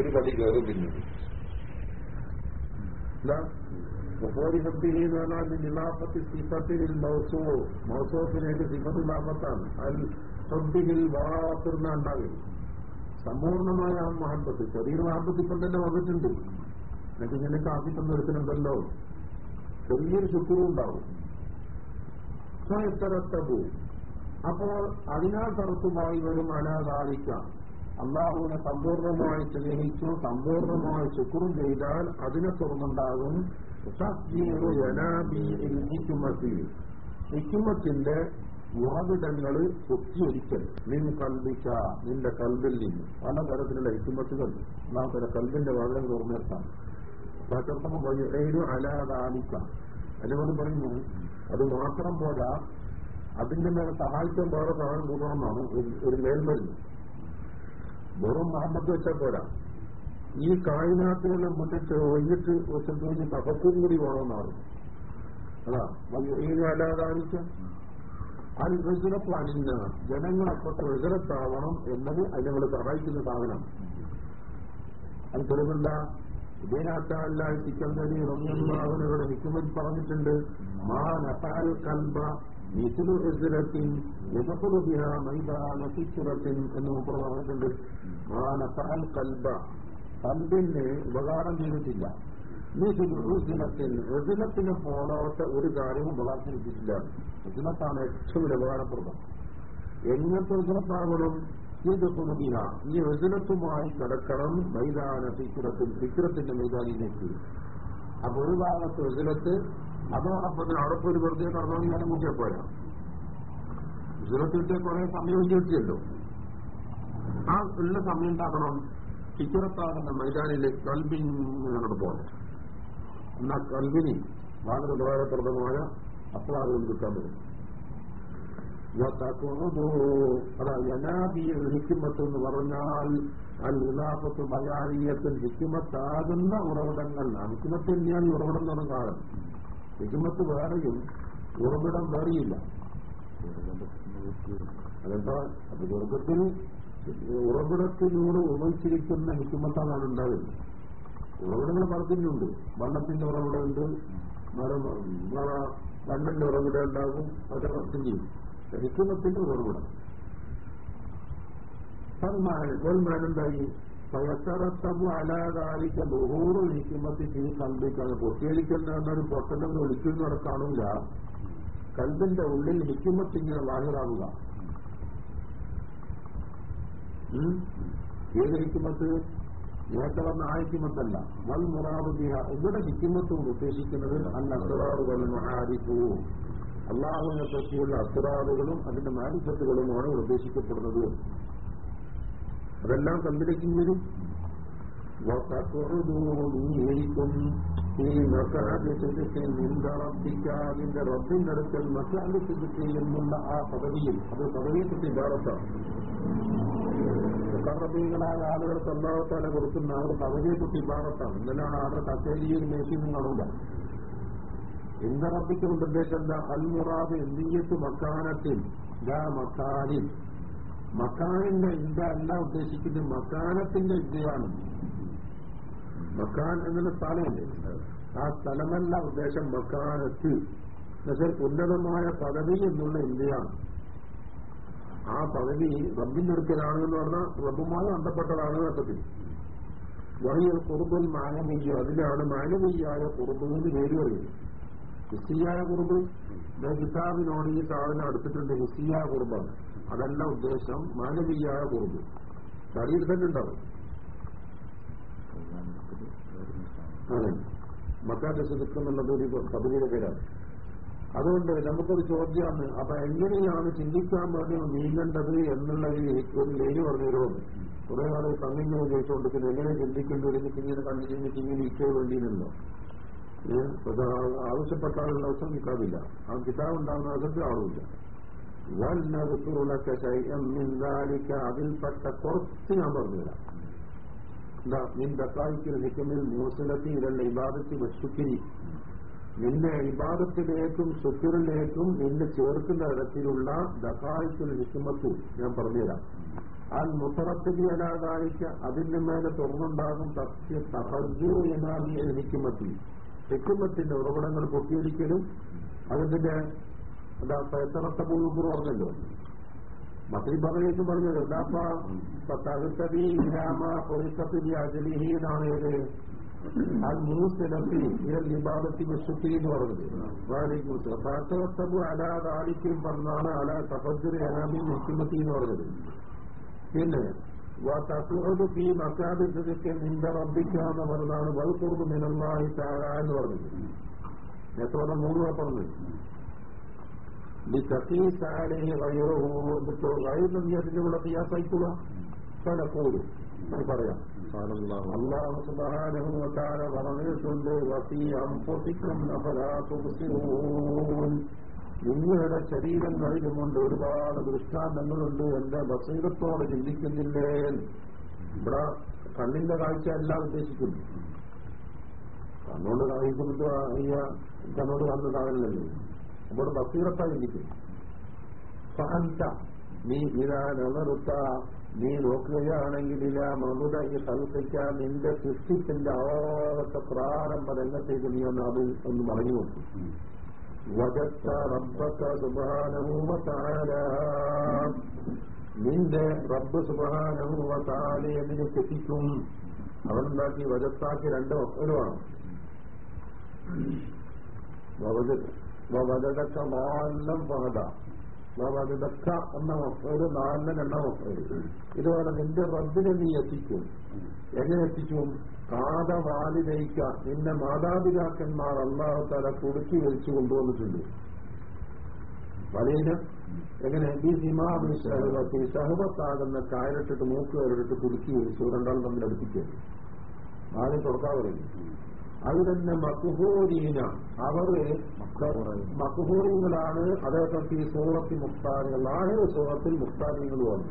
ഒരു പടി കയറും പിന്നീട് മുഖോരിഹത്തിന്ന് പറഞ്ഞാൽ നിലാഫത്ത് സിഫത്തിൽ മൗസൂ മൗസൂഫിനേക്ക് സിഫത്ത് ലാഫത്താണ് അതിൽ ഹബ്ബിഹിൽ വാത്തിർന്ന ഉണ്ടാകും സമ്പൂർണമായ ആ മഹബത്ത് ചെറിയൊരു മഹബത്ത് ഇപ്പം തന്നെ വന്നിട്ടുണ്ട്. എനിക്ക് ഇങ്ങനെ കാപ്പി തന്നെടുത്തിട്ടുണ്ടല്ലോ ചെറിയൊരു ശുക്രും ഉണ്ടാവും. അപ്പോൾ അതിനാൽ തറത്തുമായി വരും അനാഥാരിക്ക അള്ളാഹുവിനെ സമ്പൂർണമായി സ്നേഹിച്ചു സമ്പൂർണമായി ശുക്രം ചെയ്താൽ അതിനെ തുടർന്നുണ്ടാകും. ഹിക്കുമത്തിന്റെ വാതിടങ്ങൾ ഒത്തിയൊരിക്കൽ നിൻ കൽപ്പിച്ച നിന്റെ കൽവിൽ നിന്ന്. പലതരത്തിലുള്ള ഹിക്കുമത്തുകൾ നാം തന്നെ കൽവിന്റെ വളരെ ഓർമ്മയെത്താം അലാദാലിക്ക അതിനോട് പറയുന്നു അത് മാത്രം പോരാ. അതിന്റെ മേലെ സഹായിക്കാൻ വേറെ സഹായം കൂടണമെന്നാണ് ഒരു മേൽമരുന്ന്. വെറും മുഹമ്മദ് വെച്ചാൽ പോരാ. ഈ കായിനാത്തുകളെ മുന്നിട്ട് വൈകിട്ട് വെച്ചിട്ട് തപസ്സും കൂടി വേണമെന്നാണ്. അതാ അലാദാലിക്ക അത് വിസരത്ത് അണിഞ്ഞ ജനങ്ങളപ്പുറത്ത് വിസരത്താവണം എന്നത് അതിനെ സഹായിക്കുന്ന സാധനം. അത് തെളിവുണ്ട ഇതിനകത്തല്ല ചിക്കന്തരി റമ്യന്മാവനയുടെ ഹിക്കുമത് പറഞ്ഞിട്ടുണ്ട്. മാ നസാൽ കൽബ മിഥുലു എസിരത്തിൻ യഥപുലുബിഹ മൈദാന സിച്ചുറത്തിൻ എന്ന് മുമ്പ് പറഞ്ഞിട്ടുണ്ട് മാ നഫാൽ കൽബ. കൽബിന് ഉപകാരം ചെയ്തിട്ടില്ല. റുസിനത്തിൽ റുസിനത്തിന് പോലാത്ത ഒരു കാര്യവും ഉപകാരം ചെയ്തിട്ടില്ല. റുസിനത്താണ് ഏറ്റവും ഉപകാരപ്രദം. എങ്ങനത്തെ റുസിനത്താകണം ഇത് കുടുങ്ങിയ ഈ റുസിനത്തുമായി കിടക്കണം മൈതാന ഫിക്രത്തിൽ ഫിക്രത്തിന്റെ മൈതാനിലേക്ക്. അപ്പൊ ഒരു ഭാഗത്ത് റുസിനത്ത് അതോടൊപ്പം അവിടെ പോയി വെറുതെ കടന്നു ഞാൻ കൂട്ടിയാൽ പോരാ? റുസിനത്തിന്റെ കുറെ സമയം കിട്ടിയല്ലോ. ആ ഉള്ള സമയം ഉണ്ടാക്കണം. ഫിക്രത്താകുന്ന മൈതാനിലെ കൽബിങ്ങനെ പോകണം. എന്നാ കൽബിനി വളരെ ഉപകാരപ്രദമായ അപ്രാധം കിട്ടാൻ പറ്റും ഹിക്കുമത്ത് എന്ന് പറഞ്ഞാൽ അൽ വിലാപത്ത് ബയാരിയത്തിൽ ഹിക്കുമത്താകുന്ന ഉറവിടങ്ങൾ ഹിക്കുമത്ത് ഉറവിടം എന്ന് പറഞ്ഞ കാലം. ഹിക്കുമത്ത് വേറെയും ഉറവിടം വേറെയില്ല അതെന്താ? അത് ഗർഭത്തിൽ ഉറവിടത്തിലൂടെ ഉപയോഗിച്ചിരിക്കുന്ന ഹിക്കുമത്താണ് ഉണ്ടാവുന്നത്. ഉറവിടങ്ങൾ പറഞ്ഞിട്ടുണ്ട് വണ്ണത്തിന്റെ ഉറവിടമുണ്ട്. മണ്ണിന്റെ ഉറവിടം ഉണ്ടാകും. അതൊക്കെ അർത്ഥം ചെയ്യും. ഹിക്കുമത്തിന്റെ ഉറവിടം. എന്തായി? പയത്തറത്തബു അലാകാലിക്ക ബഹൂറ് ഹിക്കുമത്തി ഈ കൽബിക്കാണ് പൊട്ടിയടിക്കുന്ന എന്നൊരു പൊട്ടലെന്ന് വിളിക്കുന്നവരെ കാണൂല കൽബിന്റെ ഉള്ളിൽ ഹിക്കുമത്ത് ഇങ്ങനെ വാഹിറാവുക ഏത് ഹിക്കുമത്ത് പറഞ്ഞ ആ ഹിക്കുമത്തല്ല വൽ മുറാബുദിഹ ഇവിടെ ഹിക്കുമത്തും ഉദ്ദേശിക്കുന്നത് അല്ല അസുറാറുകൾ മഹാരിഫു അള്ളാഹുവിനെ പറ്റിയുള്ള അസുറാറുകളും അതിന്റെ മാരിഫത്തുകളുമാണ് ഉദ്ദേശിക്കപ്പെടുന്നത്. അതെല്ലാം കമ്പിലേക്ക് വരും ും നിന്റെ റബ്ബിന്റെ അടുക്കൽ മസാല സിദ്ധിക്ക് നിന്നുള്ള ആ പദവിയിൽ അത് പദവിയെ പറ്റി ഭാരത്താണ് മുക്കറബീങ്ങളായ ആളുകൾക്ക് ഒന്നാമത്താല കൊടുക്കുന്ന അവർ പദവിയെ പറ്റി ഭാരത്താണ് ഇന്നലാണ് അവരുടെ കച്ചേരിയിൽ മേശിന്നും കാണൂല എന്റെ റബ്ബിക്ക് അൽമുറാദ് എന്തിയത്ത് മക്കാനത്തിൽ? മക്കാനിൽ. മക്കാനിന്റെ ഇന്ത്യ അല്ല ഉദ്ദേശിക്കുന്നത്? മക്കാനത്തിന്റെ ഇന്ത്യയാണ്. മക്കാൻ എന്നുള്ള സ്ഥലമില്ലേ ആ സ്ഥലമല്ല ഉദ്ദേശം മക്കാനത്ത്. പക്ഷേ ഉന്നതമായ പദവി എന്നുള്ള ഇന്ത്യയാണ്. ആ പദവി റബ്ബിന്റെ അടുക്കലാണ് എന്ന് പറഞ്ഞാൽ റബ്ബുമായി ബന്ധപ്പെട്ടതാണ് അർത്ഥത്തിൽ വഹിയ കുറുബൻ മാനവീയ അതിലാണ് മാനവീയായ കുറുബെന്ന് പേര് പറയുന്നത്. ഹിസിയായ കുറുബ് കിതാബിനോട് ഈ സാധനം അടുത്തിട്ടുണ്ട് ഹിസിയായ കുറുബാണ് അതല്ല ഉദ്ദേശം. മാനവീയായ കുറുബ് ശരീരം തന്നെ ഉണ്ടാവും അതെ മക്കാന്റെ സുതുക്കുന്നുള്ളത് ഒരു പദ്ധതിയുടെ പേരാണ്. അതുകൊണ്ട് നമുക്കൊരു ചോദ്യമാണ് അപ്പൊ എങ്ങനെയാണ് ചിന്തിക്കാൻ പറഞ്ഞു നീങ്ങേണ്ടത് എന്നുള്ള ഒരു ലേരി പറഞ്ഞു കുറെ നാളെ തന്നിങ്ങനെ ചോദിച്ചുകൊണ്ടിരിക്കുന്നത് എങ്ങനെ ചിന്തിക്കേണ്ടി വരും? ഇങ്ങനെ കണ്ടു ചിന്തിച്ച് ഇങ്ങനെ ഇരിക്കാൻ വേണ്ടിയിരുന്നല്ലോ. ആവശ്യപ്പെട്ട ആവശ്യപ്പെട്ടാലുള്ള അവസരം കിട്ടാവില്ല ആ കിതാബ് ഉണ്ടാകുന്ന അവസരത്തിൽ ആളുമില്ല. വല്ലതുറൊക്കെ അതിൽപ്പെട്ട കുറച്ച് ഞാൻ പറഞ്ഞുതരാം. എന്താ? നിന്റെ കായ്ക്കൽ ഹിക്കമിൽ മൂസിലത്തി ഇതല്ല ഇബാദത്തി വശുക്കിരി നിന്നെ ഇബാദത്തിലേക്കും സുക്കിറിലേക്കും നിന്നെ ചേർക്കുന്ന തരത്തിലുള്ള ദക്കായ്ക്കുൽ ഹിക്കുമത്തു ഞാൻ പറഞ്ഞുതരാം. ആ മുത്തറത്തിൽ അലാതായിക്ക അതിന്റെ മേലെ തുറന്നുണ്ടാകും സത്യ സഹജു എന്നാണ് ഹിക്കുമത്തി ഹിക്കുമത്തിന്റെ ഉറവിടങ്ങൾ പൊട്ടിയൊരിക്കലും അതിന്റെ എന്താ പേത്തറത്ത പൂർവം പറഞ്ഞല്ലോ. മന്ത്രി പറഞ്ഞു പറഞ്ഞത് എന്താപ്പ? എന്നാണ് ഏത് അത് പറഞ്ഞത്. അല താലിക്കും പറഞ്ഞാണ് അല തഫജുർ അനാമി എന്ന് പറഞ്ഞത്. പിന്നെ തസ്ലഹദ് ഫി മക്കാബി സിദിക്കൻ നിന്റെ റബ്ബിക്ക എന്ന് പറഞ്ഞതാണ് വൽക്കുറുബ് മിനല്ലാഹി താഴ എന്ന് പറഞ്ഞത്. എത്ര മൂന്ന് പറഞ്ഞു? ൂടെ തിയാസായിക്കുക പലപ്പോഴും. പറയാം. അള്ളാഹു സുബാനുവത്താര പറഞ്ഞിട്ടുണ്ട് വസീ അംഫുസിക്കും അഫലാ ശരീരം നിങ്ങളുടെ ശരീരങ്ങളിലുമുണ്ട് ഒരുപാട് ദൃഷ്ടാന്തങ്ങളുണ്ട്. എന്റെ ബസീരത്തോടെ ചിന്തിക്കുന്നില്ലേ ഇവിടെ കണ്ണിന്റെ കാഴ്ച എല്ലാം ഉദ്ദേശിക്കുന്നു. കണ്ണോട് കാണിക്കുന്നത് അയ്യ കണ്ണോട് കണ്ണ് കാണലല്ലേ അപ്പോൾ ബസീറത്തായി ചിന്തിക്കും ഫഅന്ത നീ ഇതാ നിലനിർത്ത നീ നോക്കുകയാണെങ്കിൽ ഇല്ല മമുത ഈ സൽപ്പിക്കാൻ നിന്റെ സൃഷ്ടിപ്പിന്റെ ആവാത്ത പ്രാരംഭ രംഗത്തേക്ക് നീ ഒന്ന് അത് ഒന്ന് മടങ്ങി നോക്കും വജത്ത റബ്ബക സുബ്ഹാനഹു വതആല നിന്റെ റബ്ബ് സുബ്ഹാനഹു വതആല എന്നിനെ തെറ്റിക്കും അവനുണ്ടാക്കി വജത്താക്കി രണ്ട് മക്കളുമാണ് വവതക്ക മാലം പഹത വവതക്ക എന്ന മക്കൾ നാലിന് രണ്ടാം മക്കൾ ഇതുപോലെ നിന്റെ റബ്ബിനെ നീ എത്തിക്കും. എങ്ങനെ എത്തിക്കും? കാത വാലിനയിക്ക നിന്റെ മാതാപിതാക്കന്മാർ അള്ളാഹുത്താല കുടുക്കി വലിച്ചു കൊണ്ടുവന്നിട്ടുണ്ട്. വലിയ എങ്ങനെ? ഈ സിമാബി സഹബത്തി സഹബത്താകുന്ന കായലിട്ടിട്ട് മൂക്ക് കയറിട്ട് കുടുക്കി വലിച്ചു രണ്ടാളും തമ്മിൽ അടുപ്പിക്കരുത് ആദ്യം തുറക്കാൻ അത് തന്നെ മക്കുഹൂരീന അവർ മക്കുഹൂരികളാണ് അതേപ്പറ്റി സൂറത്തിൽ മുക്താരികൾ ലാഹിർ സൂറത്തിൽ മുക്താരികളുമാണ്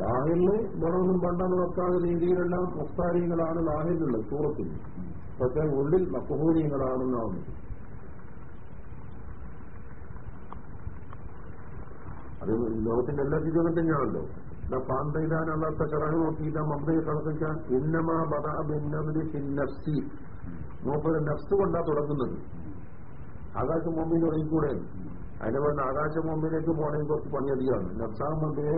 ലാഹിറിൽ ഗുണമൊന്നും പണ്ടെന്ന് വെക്കാത്ത രീതിയിലെല്ലാം മുക്താരികളാണ് ലാഹിറിലുള്ളത് സൂറത്തിൽ. പക്ഷെ ഉള്ളിൽ മക്കുഹൂരികളാണെന്നാണ് അത് ലോകത്തിന്റെ എല്ലാ ജീവിതം തന്നെയാണല്ലോ പാന്തയിടാനുള്ള ചടങ്ങ് നോക്കിയിട്ട് മന്ത്രിയെ കണക്കാൻ ഉന്നമാ ബദ ഭിന്നമിന് നഫ്സി മൂപ്പത് നഫ്സ് കൊണ്ടാ തുടങ്ങുന്നത്. ആകാശ മുമ്പിൽ തുടങ്ങിക്കൂടെ അതിനെ പറഞ്ഞ ആകാശ മുമ്പിലേക്ക് പോകണമെങ്കിൽ കുറച്ച് പണിയധികമാണ്. നഫ്സാ മുമ്പിനെ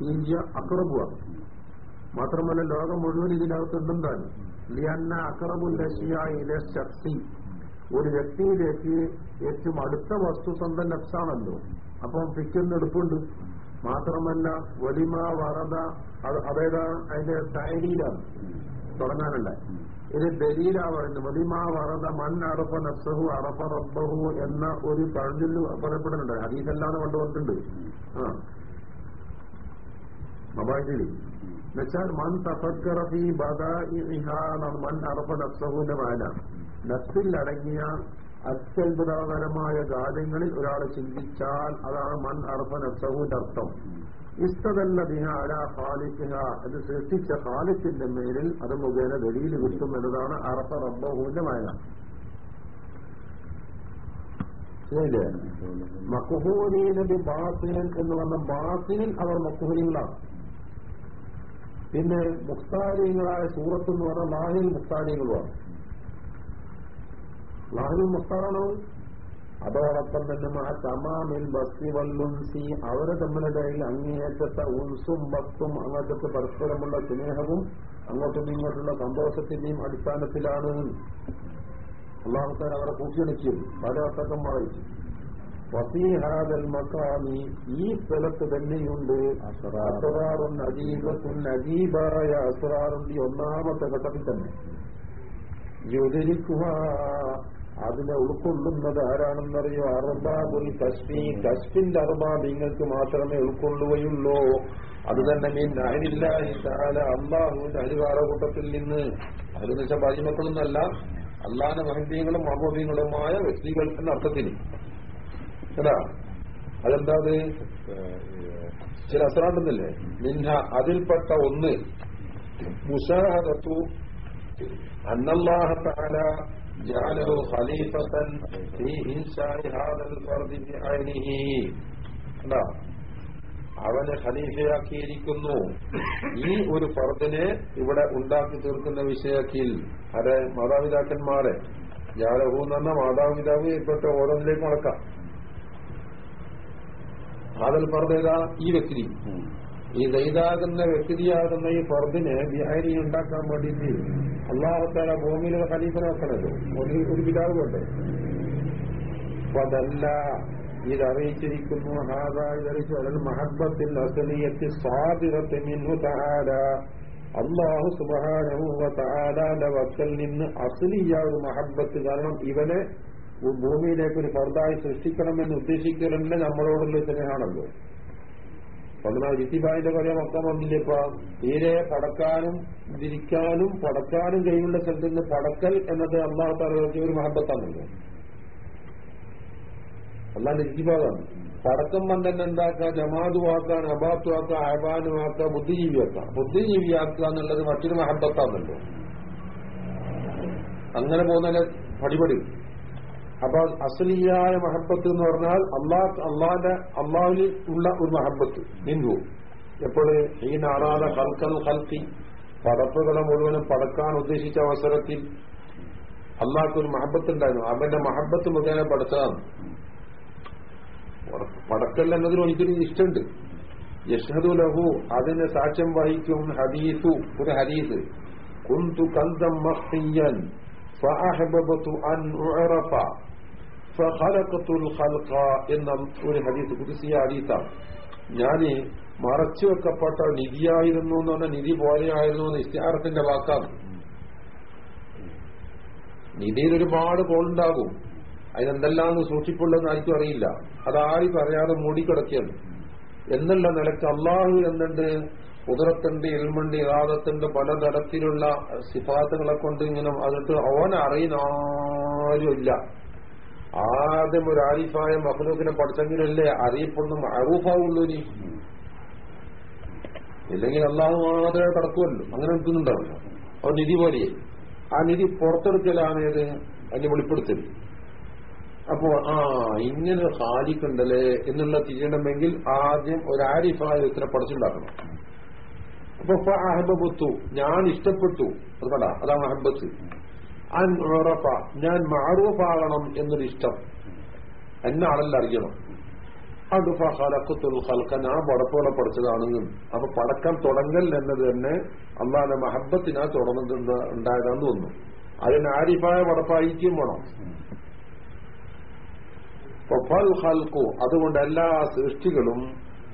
ഇന്ത്യ അക്രബുവാണ് മാത്രമല്ല ലോകം മുഴുവൻ ഇതിനകത്ത് ഉണ്ടെന്താണ് ലിയന്ന അക്രബുല്ലശിയായിലെ ശക്തി. ഒരു വ്യക്തിയിലേക്ക് ഏറ്റവും അടുത്ത വസ്തു സ്വന്തം നഫ്സാണല്ലോ അപ്പം ഫിക്കുന്ന എടുപ്പുണ്ട്. മാത്രമല്ല വലിമ വറത അതേതാ അതിന്റെ തൈരീലാണ് തുടങ്ങാനല്ല ഇത് ദലീലാ പറയുന്നത് വലിമ വറത മൺ അറപ്പ നഫ്സഹു അറപ്പ റബ്ബഹു എന്ന ഒരു പഴഞ്ചൊല്ലു പറയപ്പെടുന്നുണ്ട് അതീതല്ലാന്ന് കൊണ്ടുവന്നിട്ടുണ്ട്. ആ. മൊബൈലിൽ എന്നുവെച്ചാൽ മൻ തഫക്കറഫി ബദാണ് മൻ അറഫ നഫ്സഹുന്റെ വാല നഫ്സിൽ അടങ്ങിയ അത്യത്ഭുതകരമായ കാര്യങ്ങളിൽ ഒരാൾ ചിന്തിച്ചാൽ അതാണ് മൻ അറഫ നഫ്സഹുന്റെ അർത്ഥം. ഇഷ്ടതല്ല ദിഹ അല ഖാലിഖിഹ അത് സൃഷ്ടിച്ച ഖാലിഖിന്റെ മേലിൽ അത് മുഖേന വെളിയിൽ കിട്ടും എന്നതാണ് അറഫ റബ്ബഹുവിന്റെ വായന മക്കുഹൂനീനബി ബാസിനൻ എന്ന് പറഞ്ഞ ബാസിനിൽ അവർ മക്കുഹൂനികളാണ് പിന്നെ മുക്താരികളായ സൂറത്ത് എന്ന് പറഞ്ഞാൽ ലാഹിൽ മുക്താരികളുമാണ് ലാഹിൽ മുക്താറാണോ അതോടൊപ്പം തന്നെ ആ തമാമിൽ ബസ്സി വല്ലുൻസി അവരെ തമ്മിലുടെ അങ്ങേയറ്റത്തെ ഉൻസും ബസ്സും അങ്ങോട്ടത്തെ പരസ്പരമുള്ള സ്നേഹവും അങ്ങോട്ടും ഇങ്ങോട്ടുള്ള സന്തോഷത്തിന്റെയും അടിസ്ഥാനത്തിലാണ്. അള്ളാഹുത്താൻ അവരെ കൂട്ടിയിടിക്കും പല അത്തക്കം വായിച്ചു മക്കാമി ഈ സ്ഥലത്ത് തന്നെയുണ്ട്. അസറാറും അജീബത്തും അജീബായ അസറാറുണ്ട് ഒന്നാമത്തെ ഘട്ടത്തിൽ തന്നെ. യുദരിക്കുക അതിനെ ഉൾക്കൊള്ളുന്നത് ആരാണെന്നറിയോ? അർബാബുൽ കശ്മി. കശ്മിന്റെ അർബാബ് നിങ്ങൾക്ക് മാത്രമേ ഉൾക്കൊള്ളുകയുള്ളൂ. അത് തന്നെ മീൻ താല അള്ളാഹുവിന്റെ അധികാര കൂട്ടത്തിൽ നിന്ന് അതെന്ന് വെച്ചാൽ ബാജിമക്കളൊന്നല്ല അള്ളാഹിന്റെ മഹന്യങ്ങളും മഹോദയങ്ങളുമായ വ്യക്തികൾ എന്ന അർത്ഥത്തിൽ കേട്ടാ അതെന്താ അത് ചില അസറാണ്ടെന്നില്ലേ മിൻഹ അതിൽപ്പെട്ട ഒന്ന് മുഷാഹദത്തു അന്നല്ലാഹ തആല جعله خليفة في إنشاء هذا الفرد بعينه لا അവനെ ഖലീഫയാക്കിയിരിക്കുന്നു ഈ ഒരു ഫർദിനെ ഇവിടെ ഉണ്ടാക്കി തീർക്കുന്ന വിഷയത്തിൽ അതെ മാതാപിതാക്കന്മാരെ ജാലഹു എന്ന് പറഞ്ഞ മാതാപിതാവ് ഇപ്പോഴത്തെ ഓരോന്നിലേക്ക് നടക്കാം ആദൽ ഫർദ് ഈ വ്യക്തി. ഈ ദൈതാകുന്ന വ്യക്തിയാകുന്ന ഈ ഫർദിനെ ബിഹാരി ഉണ്ടാക്കാൻ വേണ്ടിയിട്ട് അള്ളാഹത്താല ഭൂമിയിലെ ഖലീഫനെ വെക്കണല്ലോ. ഒരു ഒരു പിതാവ് കൊണ്ട് അപ്പൊ അതല്ല ഇതറിയിച്ചിരിക്കുന്നു ഹാദ ഇതറിയിച്ചു. അതിൽ മഹബത്തിൽ അസലിയത്തിൽ സ്വാതിരത്തിൽ നിന്നു തഹാല അള്ളാഹു സുബഹാനവും തഹാലാന്റെ വക്കൽ നിന്ന് അസലിയ ഒരു മഹബത്ത് കാരണം ഇവനെ ഭൂമിയിലേക്ക് ഒരു ഫർദായി സൃഷ്ടിക്കണമെന്ന് ഉദ്ദേശിക്കലന്നെ നമ്മളോടുള്ള ഇതിനെയാണല്ലോ പതിനാല് ജിത്തിബായിന്റെ കാര്യം മൊത്തം വന്നില്ല ഇപ്പൊ. തീരെ പടക്കാനും തിരിക്കാനും പടക്കാനും കഴിവുള്ള സ്ഥലത്ത് നിന്ന് പടക്കൽ എന്നത് അള്ളാഹു ഒരു മഹബത്താണല്ലോ. അല്ലാണ്ട് ജിത്തിബാദാണ് പടക്കം വന്നെ എന്താക്കുക ജമാതുവാക്കാൻ അബാത്തുവാക്കുക അബാത്ത് വാക്കുക അഹബാന് ബുദ്ധിജീവിയാക്കുക ബുദ്ധിജീവിയാക്കുക എന്നുള്ളത് മറ്റൊരു മഹബത്താണല്ലോ. അങ്ങനെ പോകുന്നതിന് പടിപടി. അപ്പൊ അസലിയായ മഹബത്ത് എന്ന് പറഞ്ഞാൽ അള്ളാഹ് അള്ളാന്റെ അള്ളാഹിൽ ഉള്ള ഒരു മഹബത്ത് നിന്നു എപ്പോഴ് ഈ നാടാതെ ഹൽക്കൽ ഹൽക്കി പടപ്പുകളെ മുഴുവനും പടക്കാൻ ഉദ്ദേശിച്ച അവസരത്തിൽ അള്ളാഹ്ക്ക് ഒരു മഹബത്ത് ഉണ്ടായിരുന്നു അവന്റെ മഹബത്ത് മുഖേന പടച്ചതാണ് പടക്കൽ എന്നതിൽ എനിക്കൊരു ഇഷ്ടമുണ്ട് യഷ്ഹദു ലഹു അതിന് സാക്ഷ്യം വഹിക്കും ഹദീസു ഒരു ഹദീസ് കുന്തു കന്തം മഹ്തിയൻ فأحببت أن أعرف എന്ന ഒരു ഹദീസ് കുതിസിയ ഹദീസാണ് ഞാൻ മറച്ചുവെക്കപ്പെട്ട നിധിയായിരുന്നു എന്ന് പറഞ്ഞ നിധി പോലെയായിരുന്നു എന്ന് ഇസ്തിഹാരത്തിന്റെ വാക്കാണ്. നിധിയിൽ ഒരുപാട് കോളുണ്ടാകും അതിനെന്തെല്ലാം സൂക്ഷിപ്പുള്ളതെന്ന് ആർക്കും അറിയില്ല. അതായി പറയാതെ മൂടിക്കിടക്കുകയാണ്. എന്നുള്ള നിലയ്ക്ക് അള്ളാഹു എന്നുണ്ട് കുതിരത്തിന്റെ എൽമുണ്ട് ഇറാദത്തിന്റെ പലതരത്തിലുള്ള സിഫാത്തുകളെ കൊണ്ട് ഇങ്ങനെ അതിട്ട് ഓൻ അറിയുന്ന ആരും ആദ്യം ഒരു ആരിഫായ മഹ്ലൂക്കിനെ പഠിച്ചെങ്കിലല്ലേ അറിയപ്പെടുന്ന മറൂഫാവുള്ളൂ നീ ഇല്ലെങ്കിൽ അള്ളാഹു മാത്രമേ കടക്കുമല്ലോ അങ്ങനെ നിൽക്കുന്നുണ്ടാവില്ല. അവൻ നിധി പോലെ ആ നിധി പുറത്തെടുക്കലാണ് ഏത്? അതിനെ വെളിപ്പെടുത്തൽ. അപ്പോ ആ ഇങ്ങനെ ഹാലിക്കുണ്ടല്ലേ എന്നുള്ള തിരിയണമെങ്കിൽ ആദ്യം ഒരു ആരിഫായ ഇത്ര പഠിച്ചുണ്ടാക്കണം. അപ്പൊ അഹബത്തു ഞാൻ ഇഷ്ടപ്പെട്ടു. അത് കണ്ട അതാണ് അഹബത്ത്. അൻ ഞാൻ മാറൂഫാകണം എന്നൊരിഷ്ടം. എന്നെ ആളല്ല അറിയണം. ഞാൻ പടപ്പോടെ പഠിച്ചതാണെന്നും. അപ്പൊ പടക്കം തുടങ്ങൽ എന്നത് തന്നെ അള്ളാന്റെ മഹബത്തിനാ തുടങ്ങുന്നത് ഉണ്ടായതാന്ന് തോന്നുന്നു. അതിന് ആരിഫായ പടപ്പായിരിക്കും വേണം. അതുകൊണ്ട് എല്ലാ സൃഷ്ടികളും